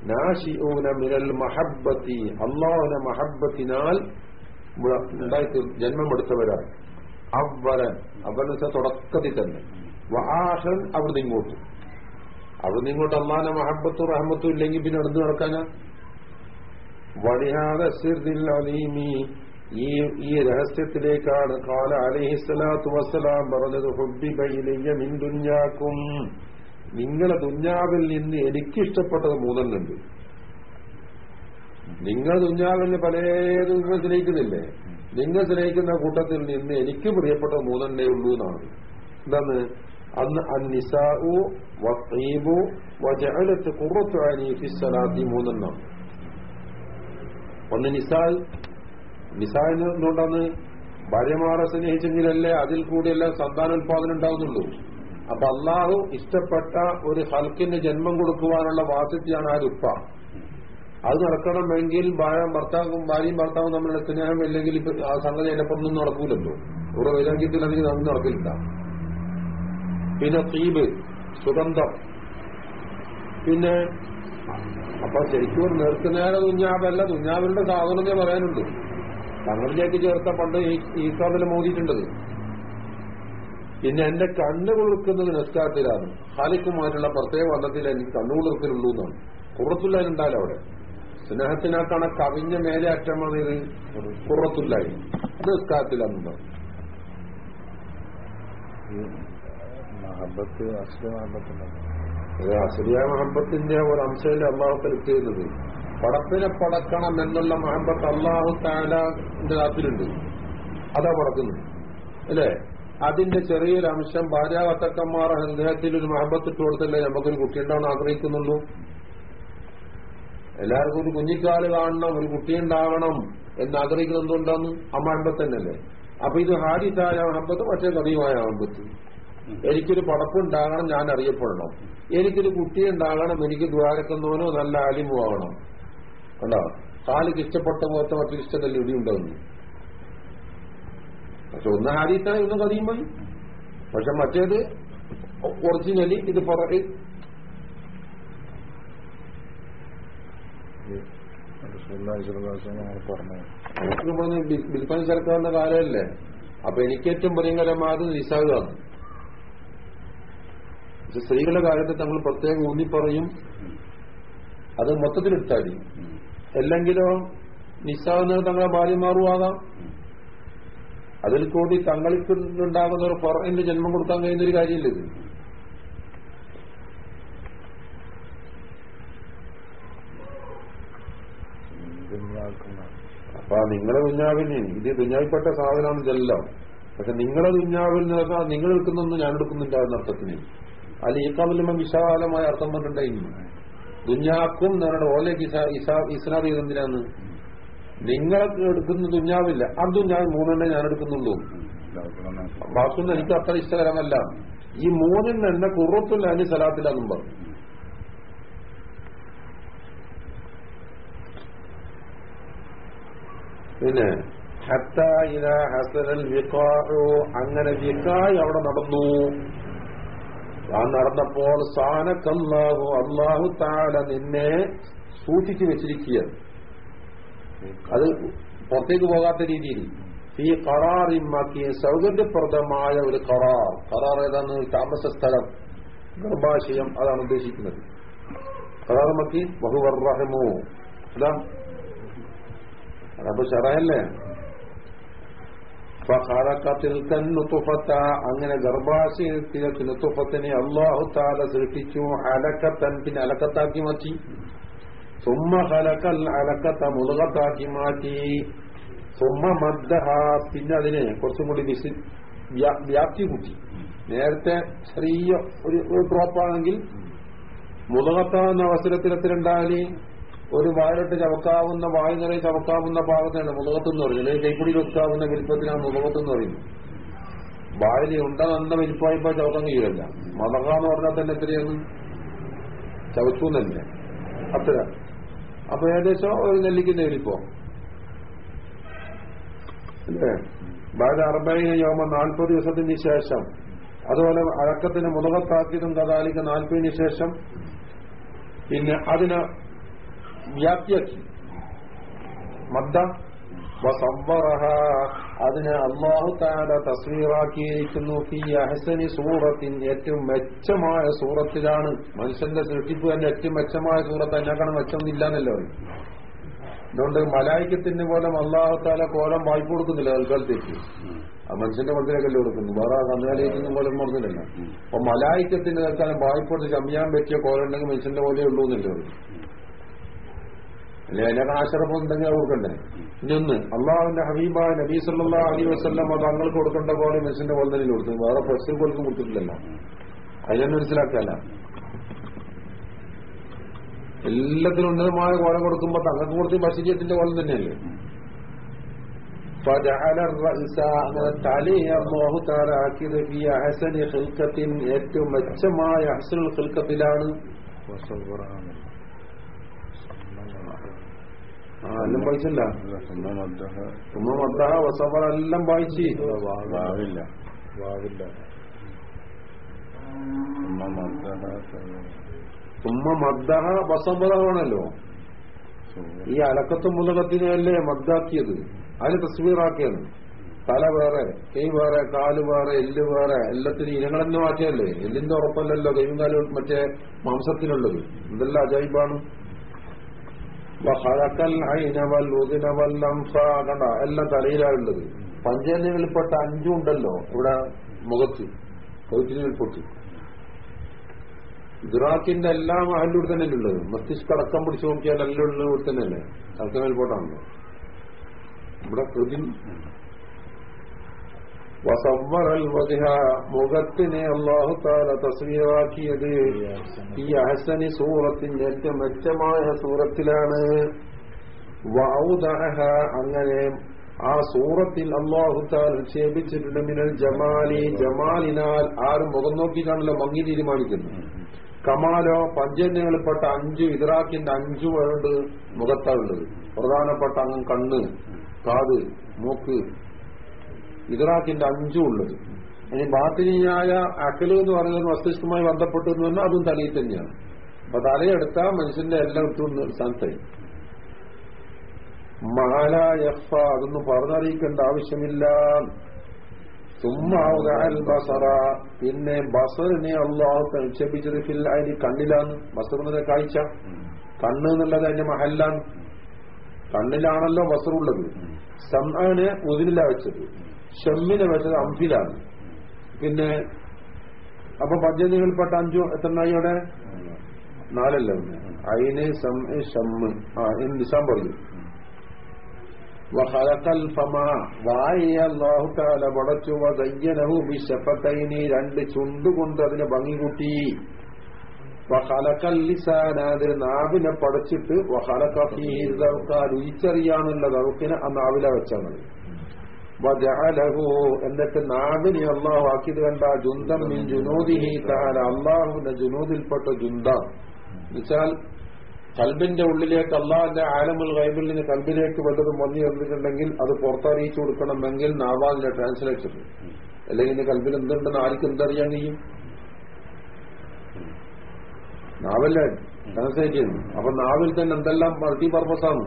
നാഷിഊന മിനൽ മഹബത്തി അള്ളാഹുന മഹബത്തിനാൽ ജന്മമെടുത്തവരാണ്. അവലൻ അവലെന്ന് വെച്ചാൽ തുടക്കത്തിൽ തന്നെ. വഹാഷൻ അവിടുന്ന് ഇങ്ങോട്ട്. അവിടുന്ന് ഇങ്ങോട്ട് അമ്മാന മഹബത്തും റഹമത്തും ഇല്ലെങ്കിൽ പിന്നെ അടുത്ത് നടക്കാനാ? വഴിയാതെ ഈ ഈ രഹസ്യത്തിലേക്കാണ് കാല അലഹിസ്സലാത്തു വസ്സലാം പറഞ്ഞത് ഹുബിബയിലെയ്യ മിൻ ദുഞ്ഞാക്കും നിങ്ങളെ ദുഞ്ഞാവിൽ നിന്ന് എനിക്കിഷ്ടപ്പെട്ടത് മൂന്നെണ്ണുണ്ട് നിങ്ങൾ ദുഞ്ഞാവിന് പലേ നിങ്ങൾ നിങ്ങൾ സ്നേഹിക്കുന്ന കൂട്ടത്തിൽ നിന്ന് എനിക്ക് പ്രിയപ്പെട്ട മൂന്നെണ്ണേ ഉള്ളൂ എന്നാണ്. എന്താണ്? അന്ന് അന്നിസാഉ വീബു വജഅലത്ത് ഖുറത്തു അനി ഫി സ്വലാത്തി മൂന്നെണ്ണം. ഒന്ന് നിസാൽ. നിസാഹിനുകൊണ്ടാണ് ഭാര്യമാരെ സ്നേഹിച്ചെങ്കിലല്ലേ അതിൽ കൂടിയെല്ലാം സന്താനോത്പാദനം ഉണ്ടാവുന്നുള്ളൂ. അപ്പൊ അള്ളാഹു ഇഷ്ടപ്പെട്ട ഒരു ഹൽക്കിന് ജന്മം കൊടുക്കുവാനുള്ള വാസ്യത്തിയാണ് ആ രുപ്പ അത് നടക്കണമെങ്കിൽ ഭർത്താവും ഭാര്യയും ഭർത്താവും തമ്മിലുള്ള സ്നേഹം ഇല്ലെങ്കിൽ ആ സംഗതി അതിനപ്പുറമൊന്നും നടക്കൂലല്ലോ. ഇവിടെ വൈരാഗ്യത്തിൽ അല്ലെങ്കിൽ നമുക്ക് നടക്കില്ല. പിന്നെ തീബ് സുഗന്ധം. പിന്നെ അപ്പൊ ശരിക്കും ഒരു തുഞ്ഞാവല്ല സാധനം ഞാൻ പറയാനുണ്ട് തങ്ങളിലേക്ക് ചേർത്ത പണ്ട് ഈ കാതിൽ മോദിയിട്ടുണ്ടത് പിന്നെ എന്റെ കണ്ണ് കുളിർക്കുന്നത് നിസ്കാരത്തിലാണ് ഹാലിക്കുമായിട്ടുള്ള പ്രത്യേക വർണത്തിൽ എനിക്ക് കണ്ണു കുളിർക്കലുള്ളൂ എന്നാണ്. കുറത്തുല്ലാനുണ്ടായാലും അവിടെ. സ്നേഹത്തിനകത്താണ് കവിഞ്ഞ മേലെ അറ്റമാണ് ഇത്. കുറത്തുല്ലായി. അത് നിസ്കാരത്തിലാണെന്നുണ്ടോ മഹബത്ത് മഹബത്തിന്റെ ഒരു അംശമല്ലേ അള്ളാഹു കലിക്കുന്നത് പടപ്പിനെ പടക്കണം എന്നുള്ള മഹബത്ത് അള്ളാഹു താലാന്റെ കാത്തിലുണ്ട് അതാ പടക്കുന്നത്. അല്ലേ? അതിന്റെ ചെറിയൊരു അംശം ഭാര്യാവത്തക്കന്മാർ ഹൃദയത്തിൽ ഒരു മഹബത്ത് ഇട്ട് കൊടുത്തല്ലേ നമുക്കൊരു കുട്ടിയുണ്ടാവണം ആഗ്രഹിക്കുന്നുള്ളൂ. എല്ലാവർക്കും ഒരു കുഞ്ഞിക്കാൽ കാണണം ഒരു കുട്ടിയുണ്ടാവണം എന്ന് ആഗ്രഹിക്കുന്നത് എന്തുകൊണ്ടാന്ന്? അമ്മ മഹബത്ത് തന്നെയല്ലേ അപ്പൊ ഇത് ഹാരിസായ അമ്പത്ത് പക്ഷേ കഥയുമായ അമ്പത്ത് എനിക്കൊരു പടപ്പുണ്ടാകണം ഞാൻ അറിയപ്പെടണം. എനിക്കൊരു കുട്ടി ഉണ്ടാകണം എനിക്ക് ദ്വാരക്കുന്നവനോ നല്ല അലിമുവാകണം കണ്ടോ? കാലിക്ക് ഇഷ്ടപ്പെട്ട പോലത്തെ മറ്റൊരു ഇഷ്ടത്തിൽ ഇടിയുണ്ടാവുന്നു പക്ഷെ ഒന്ന് ഹാരിസായി ഒന്ന് കഥയുമായി പക്ഷെ മറ്റേത് ഒറിജിനലി ഇത് പറഞ്ഞു. ബിൽപ്പൻ ചേർക്കാവുന്ന കാലമല്ലേ? അപ്പൊ എനിക്ക് ഏറ്റവും പ്രിയങ്കരമായത് നിസാഗാണ് പക്ഷെ സ്ത്രീകളുടെ കാര്യത്തിൽ നമ്മൾ പ്രത്യേകം ഊന്നി പറയും അത് മൊത്തത്തിൽ മൊത്തത്തിലെടുത്താടി അല്ലെങ്കിലോ നിസ്സാകുന്നത് തങ്ങളെ ഭാര്യമാറുമാകാം അതിൽ കൂടി തങ്ങൾക്കുണ്ടാകുന്ന ഒരു പുറകിന്റെ ജന്മം കൊടുക്കാൻ കഴിയുന്ന ഒരു കാര്യമില്ല ഇത്. അപ്പൊ ആ നിങ്ങളെ ദുഞ്ഞാവിന് ഇത് ദുഞ്ഞാവിപ്പെട്ട സാധനമാണ് ഇതെല്ലാം. പക്ഷെ നിങ്ങളെ ദുഞ്ഞാവിൽ നിന്നാൽ നിങ്ങൾ എടുക്കുന്നൊന്നും ഞാൻ എടുക്കുന്നില്ല എന്ന അർത്ഥത്തിന്. അല്ല ഈ കവലുമ്പം വിശാലമായ അർത്ഥം പറഞ്ഞിട്ടുണ്ടായിരുന്നു ദുഞ്ഞാക്കും നിങ്ങളുടെ ഓലേക്ക് ഇസ്ലാം ചെയ്തെന്തിനാന്ന് നിങ്ങൾ എടുക്കുന്ന ദുഞ്ഞാവില്ല അതും ഞാൻ മൂന്നെണ്ണേ ഞാൻ എടുക്കുന്നുള്ളൂ. ബാക്കിയൊന്നും എനിക്ക് അത്ര ഇഷ്ടകരമല്ല. ഈ മൂന്നെണ്ണ എന്നെ കുറത്തുള്ള അതിന് എന്നും പറഞ്ഞു. പിന്നെ അങ്ങനെ വിഖായ് അവിടെ നടന്നു. ആ നടന്നപ്പോൾ സാനക്കല്ലാഹു അള്ളാഹു താല നിന്നെ സൂക്ഷിച്ചു വെച്ചിരിക്കുക അത് പുറത്തേക്ക് പോകാത്ത രീതിയിൽ. ഈ കറാറിമാക്കി സൗകര്യപ്രദമായ ഒരു കറാർ കറാർ ഏതാണ്? താമസ സ്ഥലം. ഗർഭാശയം അതാണ് ഉദ്ദേശിക്കുന്നത്. കറാറുമാക്കി ബഹുവർറഹമോ അതാ അപ്പൊ ചെറയല്ലേ? അങ്ങനെ ഗർഭാശയത്തിലേക്ക് നുത്തുഫത്തിനെ അള്ളാഹു താല സൃഷ്ടിച്ചു. അലക്കത്തൻ പിന്നെ അലക്കത്താക്കി മാറ്റി. സുമ്മ ഹലക്കൽ അലക്കത്ത മുളകത്താക്കി മാറ്റി. സുമ്മ മദ്ദഹ പിന്നെ അതിനെ കുറച്ചും കൂടി വ്യാപ്തി കൂട്ടി. നേരത്തെ ചെറിയ ഒരു ഡ്രോപ്പാണെങ്കിൽ മുളകത്താവുന്ന അവസരത്തിലെത്തിലുണ്ടായാൽ ഒരു വായിലിട്ട് ചവക്കാവുന്ന വായു നിറയെ ചവക്കാവുന്ന ഭാഗത്താണ് മുഖത്ത് എന്ന് പറയുന്നത് കൈപ്പുടി വെക്കാവുന്ന വലിപ്പത്തിനാണ് മുഖത്ത് എന്ന് പറയുന്നത്. വായിൽ ഉണ്ട നന്ന ചവക്കം കഴിയില്ല മതക എന്ന് പറഞ്ഞാൽ തന്നെ എത്രയാണ്? ചവച്ചു തന്നെ. അത്ര. അപ്പൊ ഏകദേശം ഒരു നെല്ലിക്കുന്ന വലിപ്പോ. അല്ലേ? ബാല അറുപതിന് യോമ നാൽപ്പത് ദിവസത്തിന് ശേഷം. അതുപോലെ അഴക്കത്തിന് മുതകത്താക്കിയതും കഥാലിക്ക് നാൽപ്പതിന് ശേഷം. പിന്നെ അതിന് വ്യാപ്തിയാക്കി. മദ്ദ വസവറഹ അതിനെ അള്ളാഹു താല തസ്വീറാക്കിയിരിക്കുന്നു. ഫി അഹസനി സൂറത്തിൻ. ഏറ്റവും മെച്ചമായ സൂറത്തിലാണ്. മനുഷ്യന്റെ സൃഷ്ടിപ്പ് തന്നെ ഏറ്റവും മെച്ചമായ സൂറത്ത് അതിനേക്കാണ് മെച്ചമൊന്നുമില്ല എന്നല്ലോ അതുകൊണ്ട് മലായിക്കത്തിന് പോലും അള്ളാഹു താല കോലം വായ്പ കൊടുക്കുന്നില്ല തൽക്കാലത്തേക്ക് ആ മനുഷ്യന്റെ മനസ്സിലേക്കല്ലേ കൊടുക്കുന്നു വേറെ കന്നുകാലിക്കുന്ന പോലും കൊടുക്കുന്നില്ല. അപ്പൊ മലായിക്കത്തിന് തൽക്കാലം വായ്പ കൊടുത്ത് ചമ്മിയാൻ പറ്റിയ കോലുണ്ടെങ്കിൽ മനുഷ്യന്റെ പോലെ ഉള്ളൂ എന്നല്ലേ അല്ലെ? അതിനൊക്കെ ആശ്രമം ഉണ്ടെങ്കിൽ അത് കൊടുക്കണ്ടേ? ഇനി ഒന്ന് അള്ളാഹുവിന്റെ ഹബീബായ നബീ സല്ലാ അലി അത് തങ്ങൾക്ക് കൊടുക്കേണ്ട പോലെ മനുഷ്യന്റെ തന്നെ കൊടുത്തു. വേറെ പ്രശ്നം കൊടുക്കും കൊടുത്തിട്ടില്ലല്ലോ. അതിനെ മനസ്സിലാക്കല്ല. എല്ലാത്തിനും ഉന്നതമായ കോലം കൊടുക്കുമ്പോ തങ്ങൾക്ക് കൊടുത്ത് ബസിജിയത്തിന്റെ കോലം തന്നെയല്ലേ? ഏറ്റവും മെച്ചമായ അഹസനുൽ ഹിൽക്കത്തിലാണ് ആ എല്ലാം വായിച്ചില്ല ഉമ്മ മദ്ദഹ വസഫർ എല്ലാം വായിച്ച്. വാവില്ല. വാവില്ല. ഉമ്മ മദ്ദഹ വസഫറാണല്ലോ ഈ അലക്കത്തും മുതലത്തിനെയല്ലേ മദ്ദാക്കിയത്? അതിന് തസ്വീറാക്കിയത്. തല വേറെ കൈ വേറെ കാൽ വേറെ എല്ല് വേറെ എല്ലാത്തിനും ഇനങ്ങൾ തന്നെ മാറ്റിയല്ലേ? എല്ലിന്റെ ഉറപ്പല്ലല്ലോ കൈയും കാലും മറ്റേ മാംസത്തിനുള്ളത്. എന്തെല്ലാം അജൈബാണ്. വഹഴക്കൽ ഐനവൽ ഉദിനവൽ അംസ കണ്ട എല്ലാം തലയിലാണുള്ളത് പഞ്ചേന്ദ്രിയങ്ങളിൽപ്പെട്ട അഞ്ചും ഉണ്ടല്ലോ ഇവിടെ മുഖത്ത്. കൗത്തിരിയിൽപ്പെട്ട് ഇറാഖിന്റെ എല്ലാ മഹലിലൂടെ തന്നെ ഉള്ളത്? മസ്തിഷ്ക അടക്കം പിടിച്ചു നോക്കിയാൽ എല്ലാം ഉള്ളത് ഇവിടെ തന്നെയല്ലേ? തലക്കമേൽപോട്ടാണല്ലോ ഇവിടെ കൃതി വസവ്വറൽ വജ്ഹ മുഖത്തിനെ അള്ളാഹു താല തസ്വീറാക്കിയത് ഈ അഹസനി സൂറത്തിന്റെ ഏറ്റവും മെച്ചമായ സൂറത്തിലാണ്. വൗദഅഹ. അങ്ങനെ ആ സൂറത്തിൽ അള്ളാഹു താൽ നിക്ഷേപിച്ചിട്ടുണ്ട്. മിനൽ ജമാലി. ജമാലിനാൽ ആരും മുഖം നോക്കിയിട്ടാണല്ലോ മങ്ങി തീരുമാനിക്കുന്നത്. കമാലോ പഞ്ചന്യങ്ങളിൽപ്പെട്ട അഞ്ചു ഇതറാക്കിന്റെ അഞ്ചു വേണ്ട് മുഖത്താണുള്ളത്. പ്രധാനപ്പെട്ട അങ്ങ് കണ്ണ് കാത് മൂക്ക് ഇതറാക്കിന്റെ അഞ്ചും ഉള്ളത് ഇനി ബാത്തിനിയായ അക്കൽ എന്ന് പറയുന്നത് മസ്തിഷ്കവുമായി ബന്ധപ്പെട്ടു എന്ന് പറഞ്ഞാൽ അതും തലയിൽ തന്നെയാണ്. അപ്പൊ തലയെടുത്താൽ മനുഷ്യന്റെ എല്ലാം സ്ഥലത്തായി. മാല എഫ അതൊന്നും പറഞ്ഞറിയിക്കേണ്ട ആവശ്യമില്ല. സുമ്മാവുക ബസറ. പിന്നെ ബസറിനെ അള്ളാഹു നിക്ഷേപിച്ചത് ഫിൽ അതിന് കണ്ണിലാണ്. ബസറിനെ കാഴ്ച. കണ്ണ് എന്നുള്ളത് അതിന്റെ മഹല്ലാണ്. കണ്ണിലാണല്ലോ ബസറുള്ളത്. സമ്മാന് ഉതിരില വെച്ചത്. ഷമ്മിനെ വെച്ചത് അംഫിലാണ്. പിന്നെ അപ്പൊ പദ്ധതികൾപ്പെട്ട അഞ്ചു എത്രണ്ണായി അവിടെ? നാലല്ല അയിന് ഷമ്മ്. ആ നിസാം പറഞ്ഞു. വഹലക്കൽ രണ്ട് ചുണ്ടുകൊണ്ട് അതിനെ ഭംഗി കൂട്ടി നാവിനെ പടച്ചിട്ട് വഹലക നറുക്കിനെ ആ നാവിലെ വെച്ചാൽ മതി എന്നിട്ട് നാവിനെ അള്ളാഹു ആക്കിയത് കണ്ട ജുന്തം മിൻ ജുനൂദിഹി തആല. അള്ളാഹുവിന്റെ ജുനൂദിൽപ്പെട്ട ജുന്ത. എന്നുവെച്ചാൽ കൽബിന്റെ ഉള്ളിലേക്ക് അള്ളാഹിന്റെ ആലമുൽ ഗൈബിൽ നിന്ന് കൽബിലേക്ക് വല്ലതും വന്നു ചേർന്നിട്ടുണ്ടെങ്കിൽ അത് പുറത്തറിയിച്ചു കൊടുക്കണമെങ്കിൽ നാവാലിന്റെ ട്രാൻസ്ലേറ്റർ അല്ലെങ്കിൽ ഇന്ന് കൽബിൽ എന്തുണ്ടെന്ന് ആർക്കും എന്തറിയാൻ കഴിയും? നാവല്ലേ? ട്രാൻസ്ലേറ്റ് ചെയ്യുന്നു അപ്പൊ നാവിൽ തന്നെ എന്തെല്ലാം മൾട്ടി ആണ്.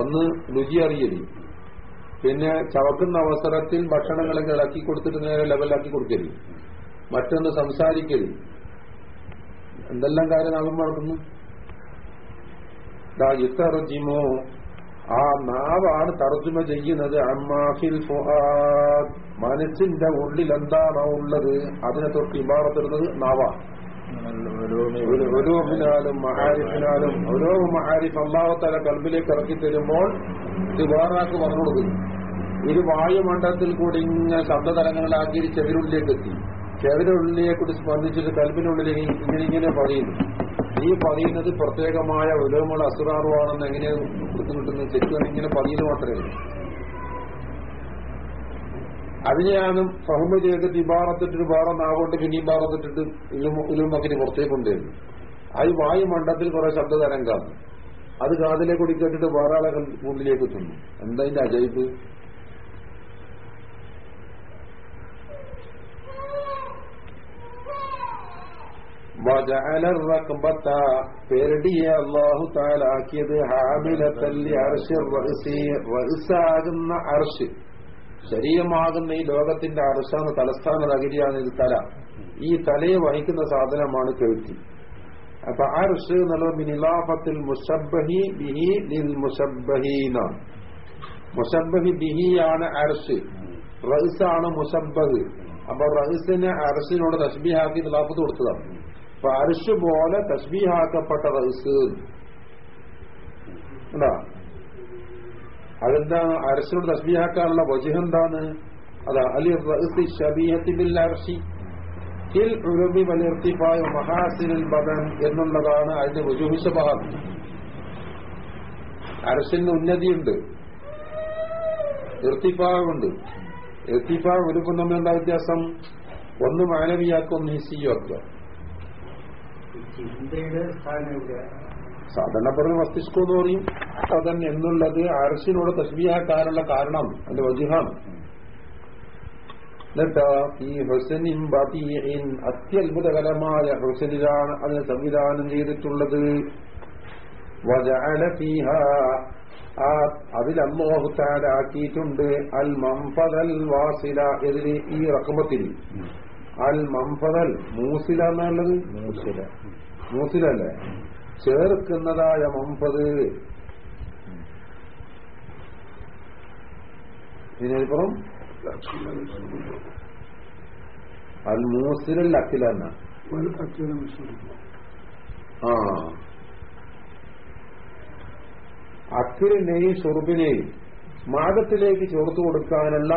ഒന്ന് രുചി അറിയൽ. പിന്നെ ചവക്കുന്ന അവസരത്തിൽ ഭക്ഷണങ്ങളൊക്കെ ഇളക്കി കൊടുത്തിട്ട് നേരെ ലെവലാക്കി കൊടുക്കരുത്. മറ്റൊന്ന് സംസാരിക്കരുത്. എന്തെല്ലാം കാര്യം നാവും നടക്കുന്നു യുത്തർജിമോ ആ നാവാണ് തർജമ ചെയ്യുന്നത്. അമ്മാഫിൽ മനസ്സിന്റെ ഉള്ളിൽ എന്താണോ ഉള്ളത് അതിനെ തൊട്ട് ഇമാറത്തിടുന്നത് നാവാണ്. ഒരോമിനാലും മഹാരിഫിനാലും ഓരോ മഹാരിഫ് അള്ളാഹത്തല കൽബിലേക്ക് ഇറക്കി തരുമ്പോൾ ഇത് വേറാക്ക് പറഞ്ഞു കൊടുക്കും. ഇത് വായുമണ്ഡലത്തിൽ കൂടി ഇങ്ങനെ ശബ്ദതരങ്ങളാക്കി ചെവിനുള്ളിലേക്ക് എത്തി. ചെവിരുള്ളിയെ കൂടി സ്പന്ദിച്ചിട്ട് കൽബിനുള്ളിലേക്ക് ഇങ്ങനെ ഇങ്ങനെ പറയുന്നു ഈ പറയുന്നത് പ്രത്യേകമായ ഉലകമുള്ള അസുറാറുവാണെന്ന് എങ്ങനെ കിട്ടുന്നത് ശരിക്കും ഇങ്ങനെ പറയുന്നത് മാത്രമേ അതിനെയാണ് ഫഹമ ചെയ്തിട്ട് ഇബാറത്തിട്ടിട്ട് വേറെ നാവോട്ട് പിന്നെ ഇലും മക്കിന് പുറത്തേക്ക് കൊണ്ടുവരുന്നു. ആ ഈ വായുമണ്ഡലത്തിൽ കുറെ ശബ്ദ തരംഗാണ് അത് കാതിലേക്ക് കൂടി വേറെ ആളെ ഉള്ളിലേക്ക് എത്തുന്നു. എന്താ ഇതിന്റെ അജയ്പ് പേരടിയെ അള്ളാഹു താലാക്കിയത് ഹാമിലത്തല്ലി അർഷ് റസാകുന്ന അർഷ് ശരീരമാകുന്ന ഈ ലോകത്തിന്റെ അടിസ്ഥാന തലസ്ഥാന നഗരിയാണ് ഇത് തല. ഈ തലയെ വഹിക്കുന്ന സാധനമാണ് കെഴുത്തി അപ്പൊ ആ എന്നുള്ള നിലാഫത്തിൽ മുഷബഹി ബിഹി ലിൽ മുഷബഹീന മുഷബഹി ബിഹിയാണ് അർഷ് റഹ്സാണ് മുഷബഹ് അപ്പൊ റഹ്സിനെ അർഷിനോട് തസ്ബിഹാക്കി നിലാഫത്ത് കൊടുത്തതാണ്. അപ്പൊ അർഷ് പോലെ തസ്ബിഹാക്കപ്പെട്ട റഹ്സ്. എന്താ? അതെന്താണ് അരസിനോട് തസ്ബീഹാക്കാനുള്ള വജുഹ് എന്താണ്? അതാ അലി വലിർത്തിഫായ മഹാസിനിൽ ബദൻ എന്നുള്ളതാണ് അതിന്റെ വജുഹിഷബാഹം അരസിന് ഉന്നതിയുണ്ട്. ഇർത്തിഫാവുണ്ട്. ഇർത്തിഫാവ് ഒരുപ്പം തമ്മിൽ എന്താ വ്യത്യാസം? ഒന്ന് മാനവിയാക്കുക ഒന്ന് ഹിസ്സിയാക്കുക സാധാരണ പറഞ്ഞ മസ്തിഷ്കം എന്ന് പറയും. അതൻ എന്നുള്ളത് അരസിനോട് തസ്ബിയാക്കാനുള്ള കാരണം അതിന്റെ വജുഹാണ്. എന്നിട്ട് ഈ ഹുസനിൻ ബദീഇൻ അത്യത്ഭുതകരമായ ഹുസനിലാണ് അതിനെ സംവിധാനം ചെയ്തിട്ടുള്ളത്. വജഅല ഫീഹാ. ആ അതിൽ അല്ലാഹു തആല ആക്കിയിട്ടുണ്ട് അൽ മംഫദൽ വാസില എതിരെ ഈ റഖമത്തിൽ അൽ മംഫദൽ മൂസില എന്നുള്ളത് മൂസില. മൂസിലല്ലേ ചേർക്കുന്നതായ മമ്പത്. ഇതിനപ്പുറം അൽ മൂസിലൽ അക്കിലെന്ന ആ. അക്കിലിനെയും ഷുറുബിനെയും മാഗത്തിലേക്ക് ചേർത്ത് കൊടുക്കാനുള്ള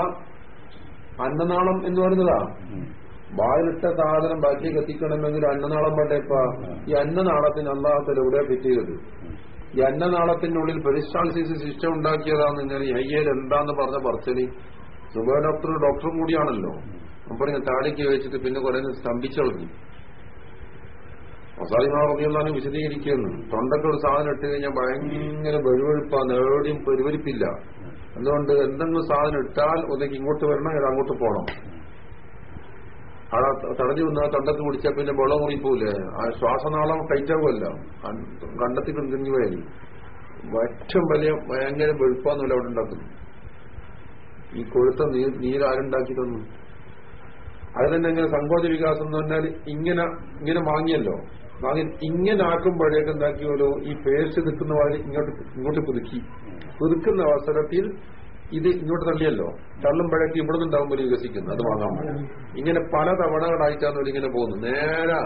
അന്നനാളം എന്ന് പറയുന്നതാ. വായിലിട്ട സാധനം ബാക്കി കത്തിക്കണമെങ്കിൽ അന്നനാളം വേണ്ടേപ്പാ ഈ അന്നനാളത്തിന് അള്ളാഹത്തിൽ എവിടെ പിറ്റിയത് ഈ അന്നനാളത്തിനുള്ളിൽ പെരിസ്റ്റാൾസിസ് സിസ്റ്റം ഉണ്ടാക്കിയതാന്ന് ഞാൻ അയ്യർ എന്താന്ന് പറഞ്ഞ പറച്ചലി. സുബ ഡോക്ടർ ഡോക്ടറും കൂടിയാണല്ലോ. അപ്പൊ ഇങ്ങനെ താടിക്ക് വെച്ചിട്ട് പിന്നെ കുറെ സ്തംഭിച്ചളഞ്ഞു. മസാലിമാറിയാണ് വിശദീകരിക്കുന്നു. തൊണ്ടക്ക് ഒരു സാധനം ഇട്ട് കഴിഞ്ഞാൽ ഭയങ്കര വെഴുവെഴുപ്പാ നേടിയും പെരുവരിപ്പില്ല. എന്തുകൊണ്ട്? എന്തെങ്കിലും സാധനം ഇട്ടാൽ ഒന്നെങ്കിൽ ഇങ്ങോട്ട് വരണം അങ്ങോട്ട് പോകണം. അവിടെ തടഞ്ഞു വന്ന തൊണ്ടക്ക് പിടിച്ചാൽ പിന്നെ വെള്ളം കുറിപ്പോലെ ആ ശ്വാസനാളം ടൈറ്റാവുമല്ല കണ്ടത്തി കുഞ്ഞു പോയാൽ ഏറ്റവും വലിയ ഭയങ്കര വെളുപ്പാന്നല്ല അവിടെ ഉണ്ടാക്കുന്നു. ഈ കൊഴുത്ത നീർ നീരാരുണ്ടാക്കി തന്നു അത് തന്നെ ഇങ്ങനെ സങ്കോച വികാസം എന്ന് പറഞ്ഞാൽ ഇങ്ങനെ ഇങ്ങനെ വാങ്ങിയല്ലോ. വാങ്ങി ഇങ്ങനെ ആക്കുമ്പോഴേക്ക് ഈ പേസ്റ്റ് നിൽക്കുന്ന വഴി ഇങ്ങോട്ട് ഇങ്ങോട്ട് പുതുക്കി. പുതുക്കുന്ന അവസരത്തിൽ ഇത് ഇങ്ങോട്ട് തള്ളിയല്ലോ. തള്ളുമ്പോഴേക്ക് ഇവിടെ നിന്നുണ്ടാകുമ്പോൾ വികസിക്കുന്നു അത് വാങ്ങാൻ ഇങ്ങനെ പല തവണകളായിട്ടാണ് ഇങ്ങനെ പോകുന്നത്. നേരെ